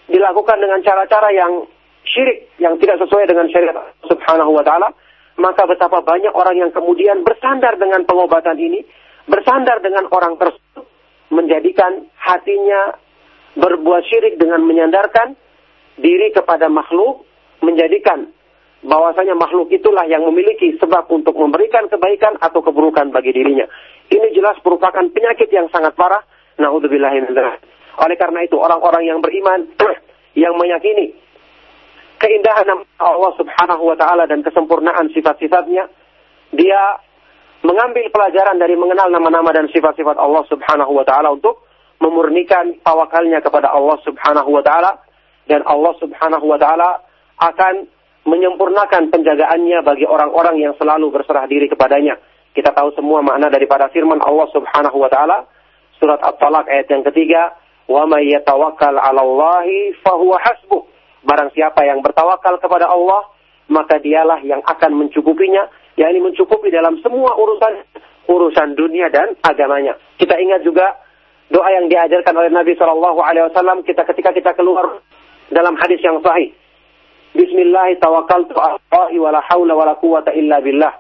dilakukan dengan cara-cara yang syirik yang tidak sesuai dengan syariat Subhanahu wa taala, maka betapa banyak orang yang kemudian bersandar dengan pengobatan ini bersandar dengan orang tersebut menjadikan hatinya berbuat syirik dengan menyandarkan diri kepada makhluk menjadikan bahwasanya makhluk itulah yang memiliki sebab untuk memberikan kebaikan atau keburukan bagi dirinya. Ini jelas merupakan penyakit yang sangat parah. Oleh karena itu orang-orang yang beriman yang meyakini keindahan Allah Subhanahu wa taala dan kesempurnaan sifat-sifatnya, dia mengambil pelajaran dari mengenal nama-nama dan sifat-sifat Allah Subhanahu wa taala untuk memurnikan tawakalnya kepada Allah Subhanahu wa taala dan Allah Subhanahu wa taala akan menyempurnakan penjagaannya bagi orang-orang yang selalu berserah diri kepadanya. Kita tahu semua makna daripada firman Allah Subhanahu wa taala surat At-Talaq ayat yang ketiga, "Wa may yatawakkal 'ala Allahi fahuwa hasbuh." Barang siapa yang bertawakal kepada Allah, maka dialah yang akan mencukupinya yakni mencukupi dalam semua urusan urusan dunia dan agamanya. Kita ingat juga doa yang diajarkan oleh Nabi Shallallahu Alaihi Wasallam kita ketika kita keluar dalam hadis yang sahih. Bismillah tawakkaltu Allahi wala wala quwata illa billah.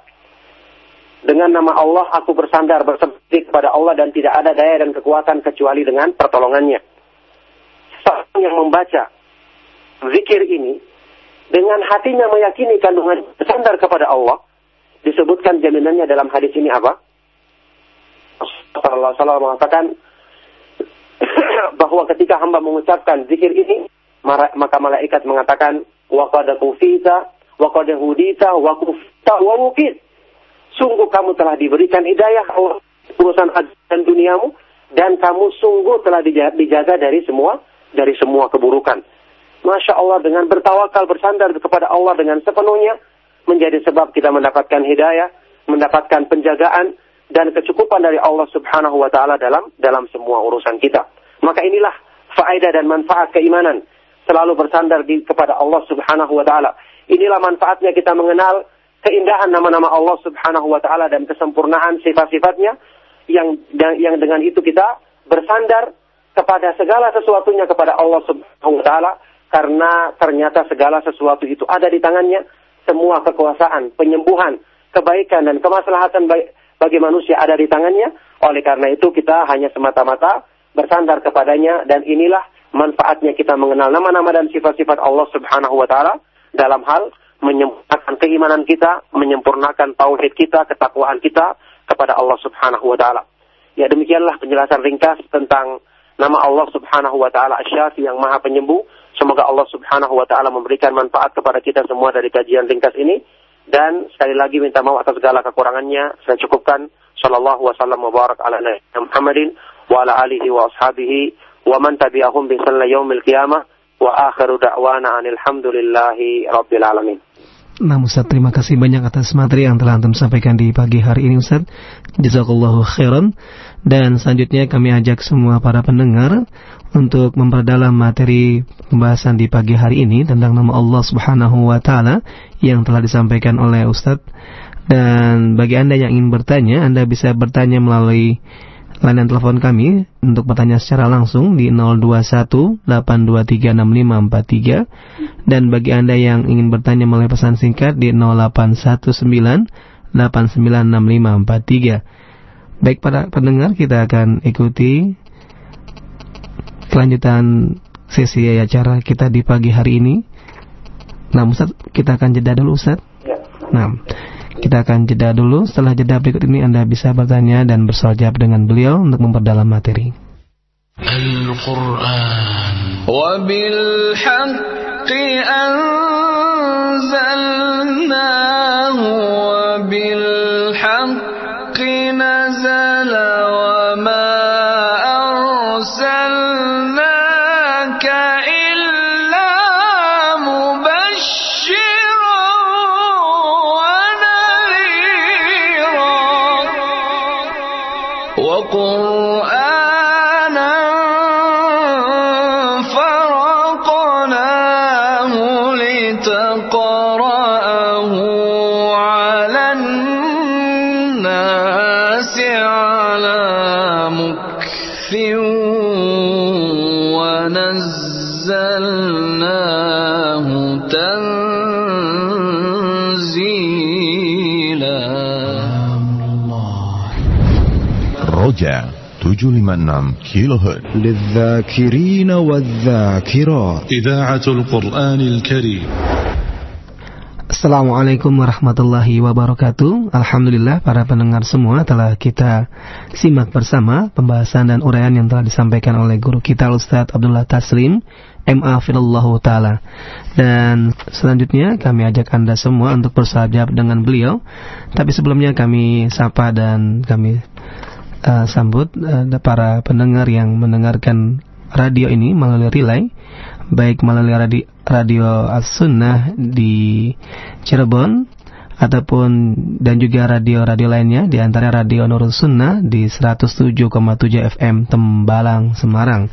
Dengan nama Allah aku bersandar berseperti kepada Allah dan tidak ada daya dan kekuatan kecuali dengan pertolongannya. Seorang yang membaca zikir ini dengan hatinya meyakini kandungan bersandar kepada Allah, disebutkan jaminannya dalam hadis ini apa? Rasulullah SAW mengatakan bahwa ketika hamba mengucapkan zikir ini, maka malaikat mengatakan, wa kufita wa hudita wa. Sungguh kamu telah diberikan hidayah Allah urusan dan duniamu dan kamu sungguh telah dijaga dari semua dari semua keburukan. Masya Allah dengan bertawakal bersandar kepada Allah dengan sepenuhnya menjadi sebab kita mendapatkan hidayah, mendapatkan penjagaan dan kecukupan dari Allah Subhanahu wa taala dalam dalam semua urusan kita. Maka inilah faedah dan manfaat keimanan selalu bersandar di kepada Allah Subhanahu wa taala. Inilah manfaatnya kita mengenal keindahan nama-nama Allah Subhanahu wa taala dan kesempurnaan sifat-sifatnya yang yang dengan itu kita bersandar kepada segala sesuatunya kepada Allah Subhanahu wa taala karena ternyata segala sesuatu itu ada di tangannya semua kekuasaan, penyembuhan, kebaikan dan kemaslahatan bagi manusia ada di tangannya. Oleh karena itu kita hanya semata-mata bersandar kepadanya dan inilah manfaatnya kita mengenal nama-nama dan sifat-sifat Allah Subhanahu wa taala dalam hal menyempurnakan keimanan kita, menyempurnakan tauhid kita, ketakwaan kita kepada Allah Subhanahu wa taala. Ya demikianlah penjelasan ringkas tentang nama Allah Subhanahu wa taala Asy-Syafi yang Maha Penyembuh. Semoga Allah Subhanahu wa taala memberikan manfaat kepada kita semua dari kajian ringkas ini dan sekali lagi minta maaf atas segala kekurangannya. Saya cukupkan sallallahu wasallam wa barak ala Muhammadin wa ala alihi wa ashabihi wa man tabi'ahum bi yaumil qiyamah wa akhiru da'wana alhamdulillahi rabbil alamin. Nah Ustaz, terima kasih banyak atas materi yang telah Antum sampaikan di pagi hari ini Ustaz. Jazakallahu khairan. Dan selanjutnya kami ajak semua para pendengar untuk memperdalam materi pembahasan di pagi hari ini tentang nama Allah Subhanahu wa taala yang telah disampaikan oleh Ustaz. Dan bagi Anda yang ingin bertanya, Anda bisa bertanya melalui layanan telepon kami untuk bertanya secara langsung di 0218236543 dan bagi Anda yang ingin bertanya melalui pesan singkat di 0819896543. Baik para pendengar, kita akan ikuti kelanjutan sesi acara kita di pagi hari ini. Nah, Ustaz, kita akan jeda dulu, Ustaz. Ya. Nah, kita akan jeda dulu. Setelah jeda berikut ini Anda bisa bertanya dan bersoal jawab dengan beliau untuk memperdalam materi. Al-Quran Wabilhaqqi anzalnahu Roja 756 كيلو هرتز للذاكرين والذاكرات إذاعة القرآن الكريم Assalamualaikum warahmatullahi wabarakatuh Alhamdulillah para pendengar semua telah kita simak bersama pembahasan dan uraian yang telah disampaikan oleh guru kita Ustadz Abdullah Taslim MA Filallahu Ta'ala Dan selanjutnya kami ajak Anda semua untuk bersahabat dengan beliau Tapi sebelumnya kami sapa dan kami uh, sambut uh, para pendengar yang mendengarkan radio ini melalui relay baik melalui radio, radio As-Sunnah di Cirebon ataupun dan juga radio-radio lainnya di antara radio Nurul Sunnah di 107,7 FM Tembalang Semarang.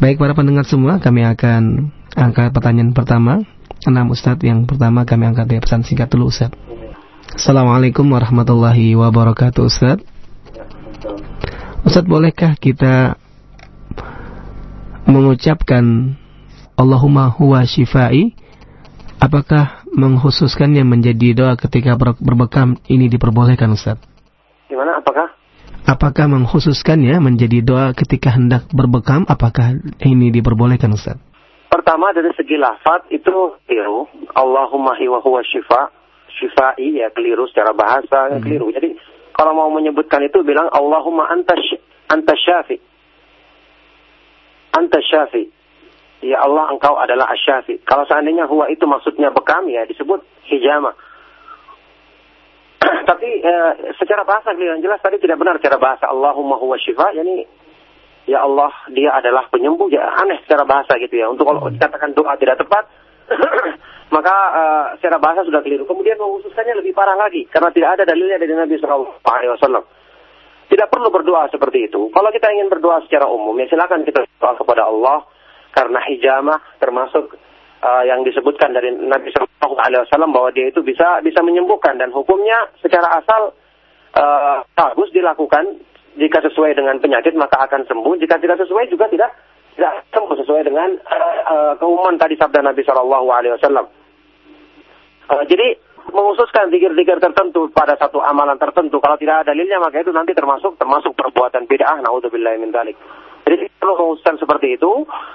Baik para pendengar semua, kami akan angkat pertanyaan pertama. Enam Ustadz yang pertama kami angkat dari pesan singkat dulu Ustadz. Assalamualaikum warahmatullahi wabarakatuh Ustadz. Ustaz bolehkah kita mengucapkan Allahumma huwa shifai apakah mengkhususkannya menjadi doa ketika ber berbekam ini diperbolehkan Ustaz? Gimana apakah? Apakah mengkhususkannya menjadi doa ketika hendak berbekam apakah ini diperbolehkan Ustaz? Pertama dari segi lafaz itu keliru. Allahumma huwa shifa. Shifai ya keliru secara bahasa hmm. keliru. Jadi kalau mau menyebutkan itu bilang Allahumma anta anta syafi. Anta syafi. Ya Allah engkau adalah asyafi. Kalau seandainya huwa itu maksudnya bekam ya disebut hijama. Tapi eh, secara bahasa yang jelas tadi tidak benar secara bahasa Allahumma huwa syifa yani ya Allah dia adalah penyembuh ya aneh secara bahasa gitu ya. Untuk kalau dikatakan doa tidak tepat maka uh, secara bahasa sudah keliru. Kemudian mengkhususkannya lebih parah lagi karena tidak ada dalilnya dari Nabi Wasallam. Tidak perlu berdoa seperti itu. Kalau kita ingin berdoa secara umum, ya silakan kita berdoa kepada Allah karena hijamah termasuk uh, yang disebutkan dari Nabi Wasallam bahwa dia itu bisa bisa menyembuhkan dan hukumnya secara asal uh, bagus dilakukan jika sesuai dengan penyakit maka akan sembuh. Jika tidak sesuai juga tidak tidak sembuh sesuai dengan uh, uh, keumuman tadi sabda Nabi Shallallahu Alaihi Wasallam. Uh, jadi menghususkan zikir-zikir tertentu pada satu amalan tertentu kalau tidak ada dalilnya maka itu nanti termasuk termasuk perbuatan bid'ah naudzubillah min dzalik. Jadi kalau mengkhususkan seperti itu,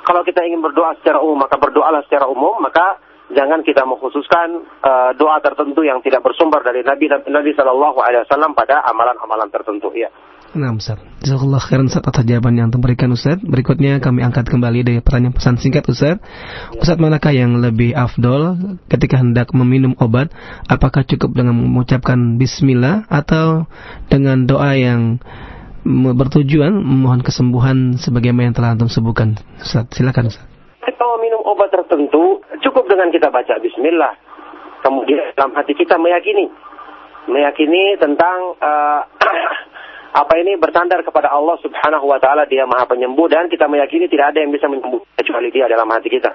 kalau kita ingin berdoa secara umum, maka berdoalah secara umum, maka jangan kita mengkhususkan uh, doa tertentu yang tidak bersumber dari Nabi Nabi Shallallahu Alaihi Wasallam pada amalan-amalan tertentu. Ya. Nah, Ustaz. Jazakallah khairan Ustaz atas jawaban yang diberikan Ustaz. Berikutnya kami angkat kembali dari pertanyaan pesan singkat Ustaz. Ustaz manakah yang lebih afdol ketika hendak meminum obat? Apakah cukup dengan mengucapkan bismillah atau dengan doa yang bertujuan memohon kesembuhan sebagaimana yang telah antum sebutkan? Ustaz, silakan Ustaz. Kita minum obat tertentu cukup dengan kita baca bismillah. Kemudian dalam hati kita meyakini meyakini tentang uh, apa ini bersandar kepada Allah Subhanahu wa taala dia Maha Penyembuh dan kita meyakini tidak ada yang bisa menyembuh kecuali dia dalam hati kita.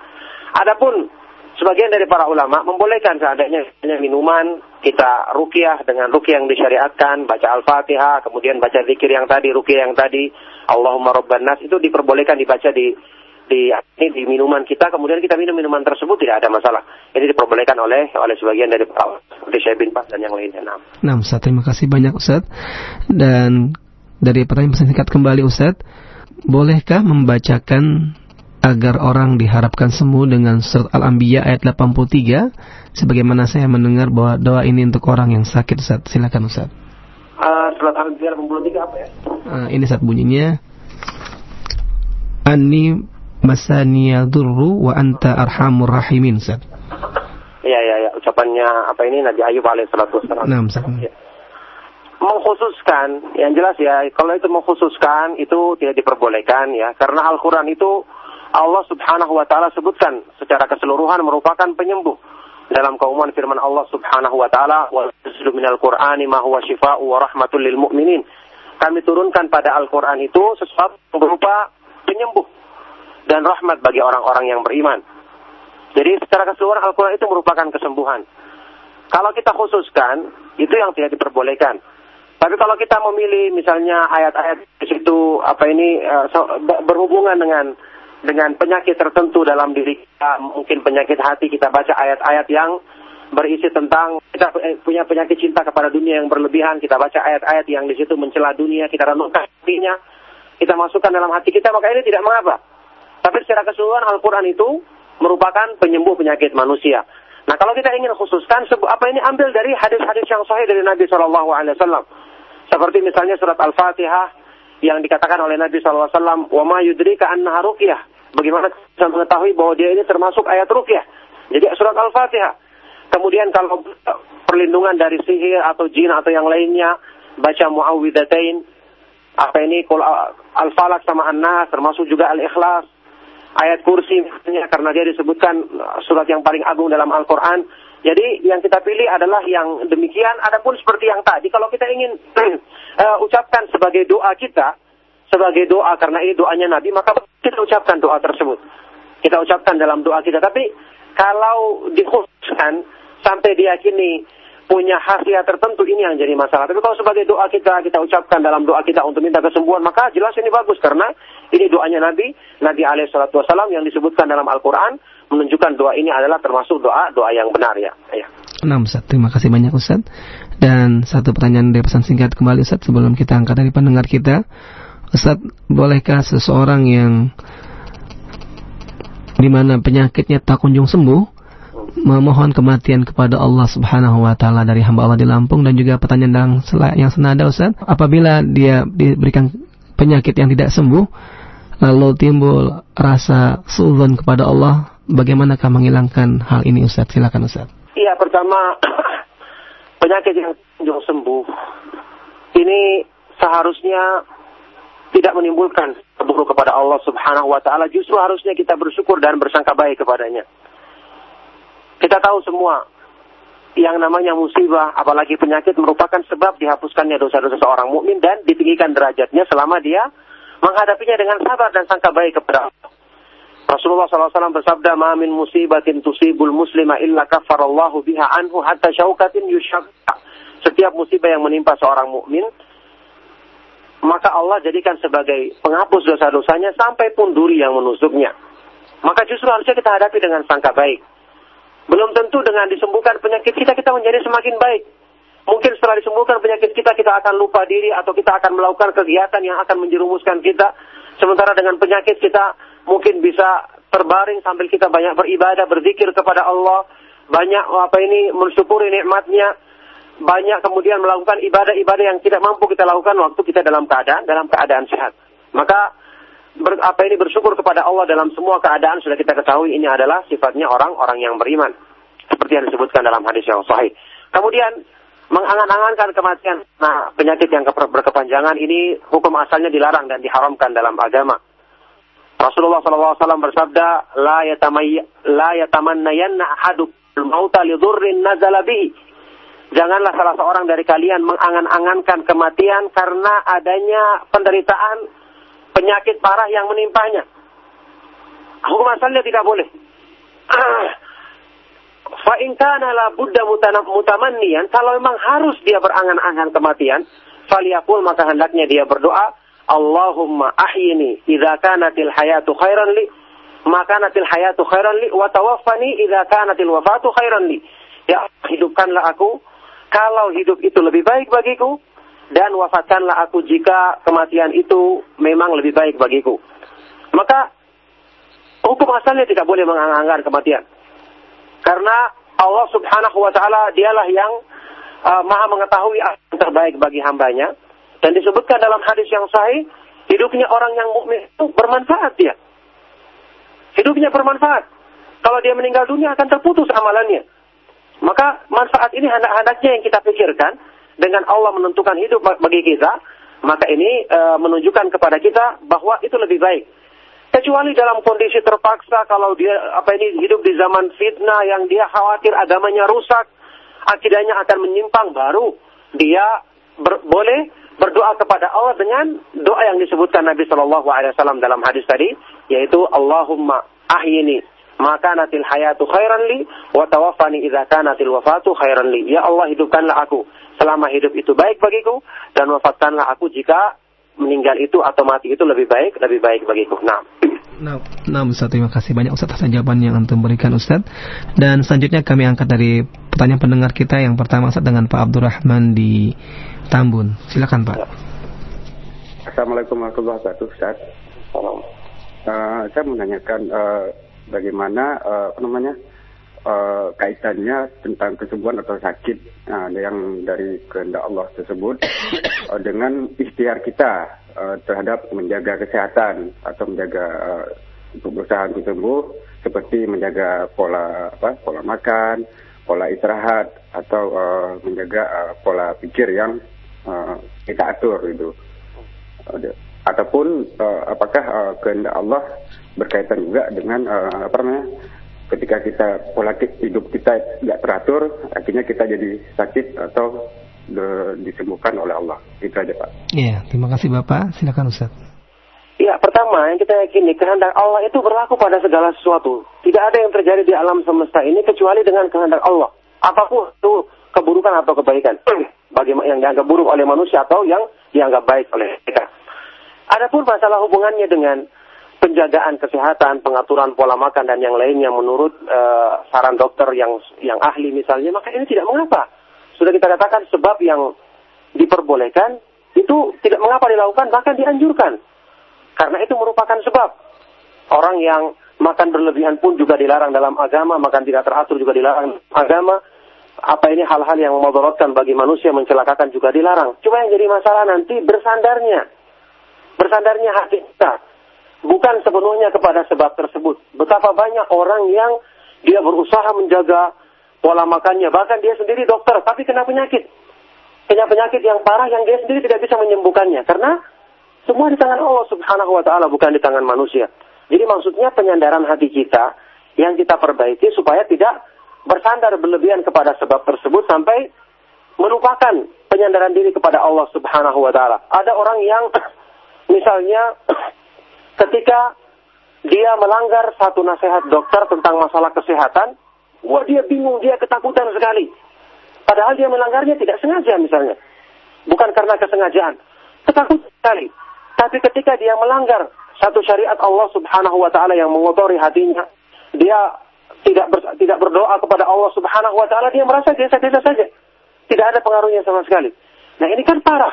Adapun sebagian dari para ulama membolehkan seadanya minuman kita rukyah dengan rukyah yang disyariatkan, baca Al-Fatihah, kemudian baca zikir yang tadi, rukyah yang tadi, Allahumma rabban nas itu diperbolehkan dibaca di di ini di minuman kita kemudian kita minum minuman tersebut tidak ada masalah. Ini diperbolehkan oleh oleh sebagian dari seperti Syekh bin Bas dan yang lainnya. Nah, nah Ustaz, terima kasih banyak Ustaz. Dan dari pertanyaan pesan singkat kembali Ustaz, bolehkah membacakan agar orang diharapkan sembuh dengan surat Al-Anbiya ayat 83 sebagaimana saya mendengar bahwa doa ini untuk orang yang sakit Ustaz. Silakan Ustaz. Uh, surat Al-Anbiya 83 apa ya? Uh, ini saat bunyinya Ani masaniya durru wa anta arhamur rahimin Ustaz. Iya iya ya ucapannya apa ini Nabi Ayub alaihissalatu wassalam. Nah, ya. Mengkhususkan, yang jelas ya, kalau itu mengkhususkan itu tidak diperbolehkan ya, karena Al-Quran itu Allah subhanahu wa ta'ala sebutkan secara keseluruhan merupakan penyembuh. Dalam keumuman firman Allah subhanahu wa ta'ala, wa minal qur'ani ma huwa shifa'u wa rahmatul lil mu'minin. Kami turunkan pada Al-Quran itu sesuatu berupa penyembuh dan rahmat bagi orang-orang yang beriman. Jadi secara keseluruhan Al-Quran itu merupakan kesembuhan. Kalau kita khususkan, itu yang tidak diperbolehkan. Tapi kalau kita memilih misalnya ayat-ayat di situ apa ini uh, berhubungan dengan dengan penyakit tertentu dalam diri kita, mungkin penyakit hati kita baca ayat-ayat yang berisi tentang kita punya penyakit cinta kepada dunia yang berlebihan, kita baca ayat-ayat yang di situ mencela dunia, kita renungkan hatinya, kita masukkan dalam hati kita, maka ini tidak mengapa. Tapi secara keseluruhan Al-Quran itu merupakan penyembuh penyakit manusia. Nah kalau kita ingin khususkan, apa ini ambil dari hadis-hadis yang sahih dari Nabi Shallallahu Alaihi Wasallam. Seperti misalnya surat Al-Fatihah yang dikatakan oleh Nabi Shallallahu Alaihi Wasallam, "Wa ma yudrika annaha ruqyah." Bagaimana bisa mengetahui bahwa dia ini termasuk ayat ruqyah? Jadi surat Al-Fatihah. Kemudian kalau perlindungan dari sihir atau jin atau yang lainnya, baca muawwidatain. Apa ini Al-Falak sama An-Nas termasuk juga Al-Ikhlas ayat kursi misalnya karena dia disebutkan uh, surat yang paling agung dalam Al-Quran. Jadi yang kita pilih adalah yang demikian. Adapun seperti yang tadi, kalau kita ingin uh, ucapkan sebagai doa kita, sebagai doa karena ini doanya Nabi, maka kita ucapkan doa tersebut. Kita ucapkan dalam doa kita. Tapi kalau dikhususkan sampai diyakini punya khasiat tertentu ini yang jadi masalah. Tapi kalau sebagai doa kita kita ucapkan dalam doa kita untuk minta kesembuhan maka jelas ini bagus karena ini doanya Nabi Nabi Alaihissalatu Wasallam yang disebutkan dalam Al-Quran menunjukkan doa ini adalah termasuk doa doa yang benar ya. ya. Nah Ustaz, terima kasih banyak Ustaz. Dan satu pertanyaan dari pesan singkat kembali Ustaz sebelum kita angkat dari pendengar kita. Ustaz, bolehkah seseorang yang di mana penyakitnya tak kunjung sembuh memohon kematian kepada Allah Subhanahu wa taala dari hamba Allah di Lampung dan juga pertanyaan yang, senada Ustaz, apabila dia diberikan penyakit yang tidak sembuh lalu timbul rasa suudzon kepada Allah, bagaimanakah menghilangkan hal ini Ustaz? Silakan Ustaz. Iya, pertama penyakit yang kunjung sembuh ini seharusnya tidak menimbulkan buruk kepada Allah Subhanahu wa taala, justru harusnya kita bersyukur dan bersangka baik kepadanya. Kita tahu semua yang namanya musibah, apalagi penyakit merupakan sebab dihapuskannya dosa-dosa seorang mukmin dan ditinggikan derajatnya selama dia menghadapinya dengan sabar dan sangka baik kepada Allah. Rasulullah SAW bersabda, "Ma min musibatin tusibul muslima illa kafarallahu biha anhu hatta syaukatin yushaqqa." Setiap musibah yang menimpa seorang mukmin, maka Allah jadikan sebagai penghapus dosa-dosanya sampai pun duri yang menusuknya. Maka justru harusnya kita hadapi dengan sangka baik. Belum tentu dengan disembuhkan penyakit kita, kita menjadi semakin baik. Mungkin setelah disembuhkan penyakit kita, kita akan lupa diri atau kita akan melakukan kegiatan yang akan menjerumuskan kita Sementara dengan penyakit kita mungkin bisa terbaring sambil kita banyak beribadah, berzikir kepada Allah, banyak apa ini mensyukuri nikmatnya, banyak kemudian melakukan ibadah-ibadah yang tidak mampu kita lakukan waktu kita dalam keadaan dalam keadaan sehat. Maka ber, apa ini bersyukur kepada Allah dalam semua keadaan sudah kita ketahui ini adalah sifatnya orang-orang yang beriman. Seperti yang disebutkan dalam hadis yang sahih. Kemudian mengangan-angankan kematian. Nah, penyakit yang berkepanjangan ini hukum asalnya dilarang dan diharamkan dalam agama. Rasulullah SAW bersabda, "La yatamay la yatamannayanna ahadukum mauta nazala bihi." Janganlah salah seorang dari kalian mengangan-angankan kematian karena adanya penderitaan penyakit parah yang menimpanya. Hukum asalnya tidak boleh. Fa in kana la budda mutamanniyan, kalau memang harus dia berangan-angan kematian, faliyakul maka hendaknya dia berdoa, Allahumma ahyini idza kanatil hayatu khairan li, maka natil hayatu khairan li wa tawaffani idza kanatil wafatu khairan li. Ya, hidupkanlah aku kalau hidup itu lebih baik bagiku dan wafatkanlah aku jika kematian itu memang lebih baik bagiku. Maka hukum asalnya tidak boleh menganggar kematian. Karena Allah Subhanahu wa taala dialah yang uh, Maha mengetahui yang terbaik bagi hambanya dan disebutkan dalam hadis yang sahih hidupnya orang yang mukmin itu bermanfaat dia. Hidupnya bermanfaat. Kalau dia meninggal dunia akan terputus amalannya. Maka manfaat ini hendak-hendaknya yang kita pikirkan dengan Allah menentukan hidup bagi kita, maka ini e, menunjukkan kepada kita bahwa itu lebih baik. Kecuali dalam kondisi terpaksa kalau dia apa ini hidup di zaman fitnah yang dia khawatir agamanya rusak, akidahnya akan menyimpang baru dia ber, boleh berdoa kepada Allah dengan doa yang disebutkan Nabi Shallallahu Alaihi Wasallam dalam hadis tadi, yaitu Allahumma ahyini maka natil hayatu khairan li wa tawaffani idza kanatil wafatu khairan li. Ya Allah hidupkanlah aku selama hidup itu baik bagiku dan wafatkanlah aku jika meninggal itu atau mati itu lebih baik lebih baik bagiku. Nah. Nah, nah Ustaz, terima kasih banyak Ustaz atas jawaban yang Antum berikan Ustaz. Dan selanjutnya kami angkat dari pertanyaan pendengar kita yang pertama Ustaz dengan Pak Abdurrahman di Tambun. Silakan Pak. Assalamualaikum warahmatullahi wabarakatuh Ustaz. Uh, saya menanyakan uh, bagaimana uh, apa namanya uh, kaitannya tentang kesembuhan atau sakit uh, yang dari kehendak Allah tersebut uh, dengan ikhtiar kita uh, terhadap menjaga kesehatan atau menjaga uh, untuk untuk sembuh seperti menjaga pola apa pola makan, pola istirahat atau uh, menjaga uh, pola pikir yang uh, kita atur itu. Uh, ataupun uh, apakah uh, kehendak Allah berkaitan juga dengan uh, apa namanya ketika kita pola hidup kita tidak teratur akhirnya kita jadi sakit atau de, disembuhkan oleh Allah itu aja Pak. Iya terima kasih Bapak silakan Ustaz. Ya pertama yang kita yakini kehendak Allah itu berlaku pada segala sesuatu. Tidak ada yang terjadi di alam semesta ini kecuali dengan kehendak Allah. Apa pun itu keburukan atau kebaikan. Bagaimana yang dianggap buruk oleh manusia atau yang dianggap baik oleh mereka. Adapun masalah hubungannya dengan penjagaan kesehatan, pengaturan pola makan dan yang lainnya menurut uh, saran dokter yang yang ahli misalnya, maka ini tidak mengapa. Sudah kita katakan sebab yang diperbolehkan itu tidak mengapa dilakukan bahkan dianjurkan. Karena itu merupakan sebab. Orang yang makan berlebihan pun juga dilarang dalam agama, makan tidak teratur juga dilarang dalam agama. Apa ini hal-hal yang memudaratkan bagi manusia mencelakakan juga dilarang. Cuma yang jadi masalah nanti bersandarnya bersandarnya hati kita bukan sepenuhnya kepada sebab tersebut. Betapa banyak orang yang dia berusaha menjaga pola makannya, bahkan dia sendiri dokter, tapi kena penyakit. Kena penyakit yang parah yang dia sendiri tidak bisa menyembuhkannya. Karena semua di tangan Allah subhanahu wa ta'ala, bukan di tangan manusia. Jadi maksudnya penyandaran hati kita yang kita perbaiki supaya tidak bersandar berlebihan kepada sebab tersebut sampai melupakan penyandaran diri kepada Allah subhanahu wa ta'ala. Ada orang yang Misalnya ketika dia melanggar satu nasihat dokter tentang masalah kesehatan, wah dia bingung, dia ketakutan sekali. Padahal dia melanggarnya tidak sengaja misalnya. Bukan karena kesengajaan. Ketakutan sekali. Tapi ketika dia melanggar satu syariat Allah subhanahu wa ta'ala yang mengotori hatinya, dia tidak ber, tidak berdoa kepada Allah subhanahu wa ta'ala, dia merasa biasa-biasa saja. Tidak ada pengaruhnya sama sekali. Nah ini kan parah.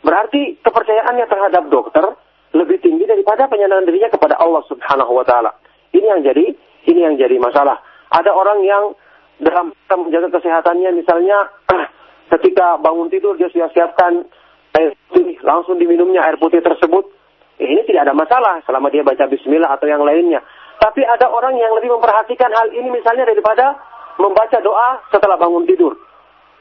Berarti kepercayaannya terhadap dokter lebih tinggi daripada penyandaran dirinya kepada Allah Subhanahu wa taala. Ini yang jadi ini yang jadi masalah. Ada orang yang dalam menjaga kesehatannya misalnya ketika bangun tidur dia sudah siapkan air putih, langsung diminumnya air putih tersebut. Ya, ini tidak ada masalah selama dia baca bismillah atau yang lainnya. Tapi ada orang yang lebih memperhatikan hal ini misalnya daripada membaca doa setelah bangun tidur.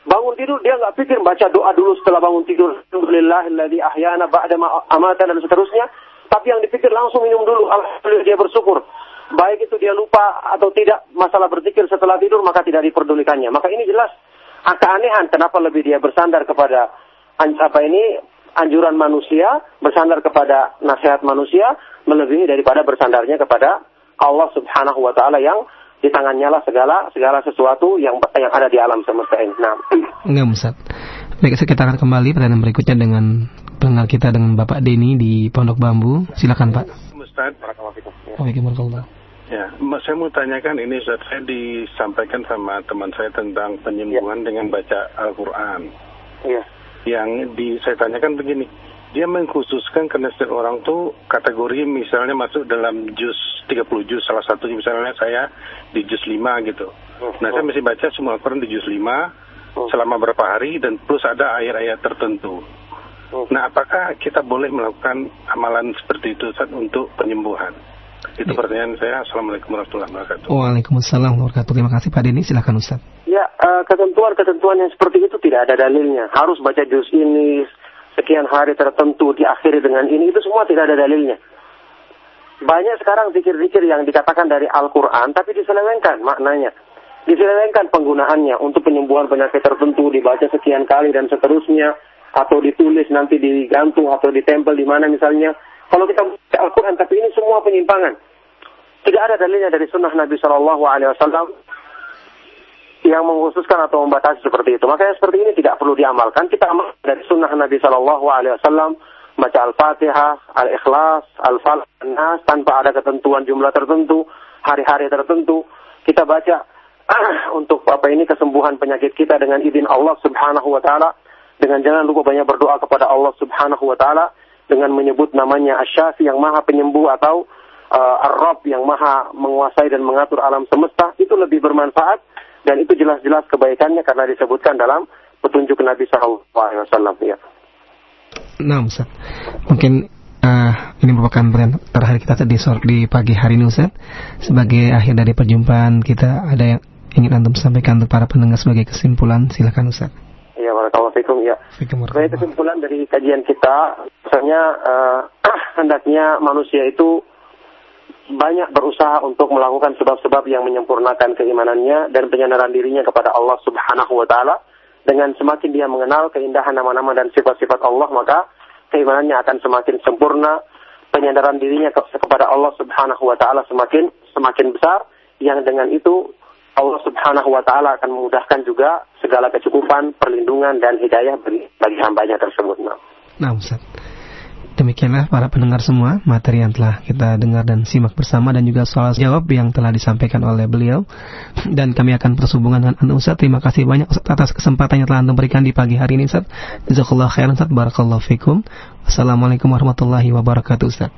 Bangun tidur dia nggak pikir baca doa dulu setelah bangun tidur. Alhamdulillahilladzi ahyana ba'da amata dan seterusnya. Tapi yang dipikir langsung minum dulu. Alhamdulillah dia bersyukur. Baik itu dia lupa atau tidak masalah berzikir setelah tidur maka tidak diperdulikannya. Maka ini jelas keanehan kenapa lebih dia bersandar kepada apa ini anjuran manusia, bersandar kepada nasihat manusia melebihi daripada bersandarnya kepada Allah Subhanahu wa taala yang di tangannya lah segala segala sesuatu yang yang ada di alam semesta ini. Nah, enggak Ustaz. Baik, kita akan kembali pertanyaan berikutnya dengan pendengar kita dengan Bapak Denny di Pondok Bambu. Silakan Pak. Ustaz. Waalaikumsalam. Ya, saya mau tanyakan ini Ustaz, saya disampaikan sama teman saya tentang penyembuhan ya. dengan baca Al-Qur'an. Iya. Yang di saya tanyakan begini, dia mengkhususkan karena setiap orang tuh kategori misalnya masuk dalam jus 30 jus salah satunya misalnya saya di jus 5 gitu. Nah saya mesti baca semua Al-Quran di jus 5 selama berapa hari dan plus ada ayat-ayat tertentu. Nah apakah kita boleh melakukan amalan seperti itu saat untuk penyembuhan? Itu ya. pertanyaan saya. Assalamualaikum warahmatullahi wabarakatuh. Waalaikumsalam warahmatullahi wabarakatuh. Terima kasih Pak Denny. Silakan Ustaz. Ya, uh, ketentuan-ketentuan yang seperti itu tidak ada dalilnya. Harus baca juz ini, sekian hari tertentu diakhiri dengan ini itu semua tidak ada dalilnya. Banyak sekarang zikir-zikir yang dikatakan dari Al-Quran tapi diselewengkan maknanya. Diselewengkan penggunaannya untuk penyembuhan penyakit tertentu dibaca sekian kali dan seterusnya atau ditulis nanti digantung atau ditempel di mana misalnya. Kalau kita baca Al-Quran tapi ini semua penyimpangan. Tidak ada dalilnya dari sunnah Nabi Shallallahu Alaihi Wasallam yang mengkhususkan atau membatasi seperti itu. Makanya seperti ini tidak perlu diamalkan. Kita amal dari sunnah Nabi Shallallahu Alaihi Wasallam baca Al-Fatihah, Al-Ikhlas, Al-Falaq, tanpa ada ketentuan jumlah tertentu, hari-hari tertentu. Kita baca untuk apa ini kesembuhan penyakit kita dengan izin Allah Subhanahu wa taala dengan jangan lupa banyak berdoa kepada Allah Subhanahu wa taala dengan menyebut namanya Asy-Syafi yang Maha Penyembuh atau uh, Ar-Rabb yang Maha menguasai dan mengatur alam semesta itu lebih bermanfaat dan itu jelas-jelas kebaikannya karena disebutkan dalam petunjuk Nabi SAW. Ya. Nah, Ustaz. Mungkin uh, ini merupakan pertanyaan terakhir kita di sore di pagi hari ini Ustaz. Sebagai akhir dari perjumpaan kita ada yang ingin antum sampaikan untuk para pendengar sebagai kesimpulan silakan Ustaz. Ya, barakallahu fikum ya. Sebagai kesimpulan dari kajian kita, misalnya uh, hendaknya manusia itu banyak berusaha untuk melakukan sebab-sebab yang menyempurnakan keimanannya dan penyandaran dirinya kepada Allah Subhanahu wa taala. Dengan semakin dia mengenal keindahan nama-nama dan sifat-sifat Allah, maka keimanannya akan semakin sempurna, penyandaran dirinya kepada Allah Subhanahu wa taala semakin semakin besar yang dengan itu Allah Subhanahu wa taala akan memudahkan juga segala kecukupan, perlindungan dan hidayah bagi, bagi hambanya tersebut. Nah, nah Ustaz. Demikianlah para pendengar semua materi yang telah kita dengar dan simak bersama dan juga soal jawab yang telah disampaikan oleh beliau. Dan kami akan bersambungan dengan Anda Ustaz. Terima kasih banyak Ustaz atas kesempatan yang telah Anda berikan di pagi hari ini Ustaz. Jazakallah khairan Ustaz. Barakallahu fikum. Wassalamualaikum warahmatullahi wabarakatuh Ustaz.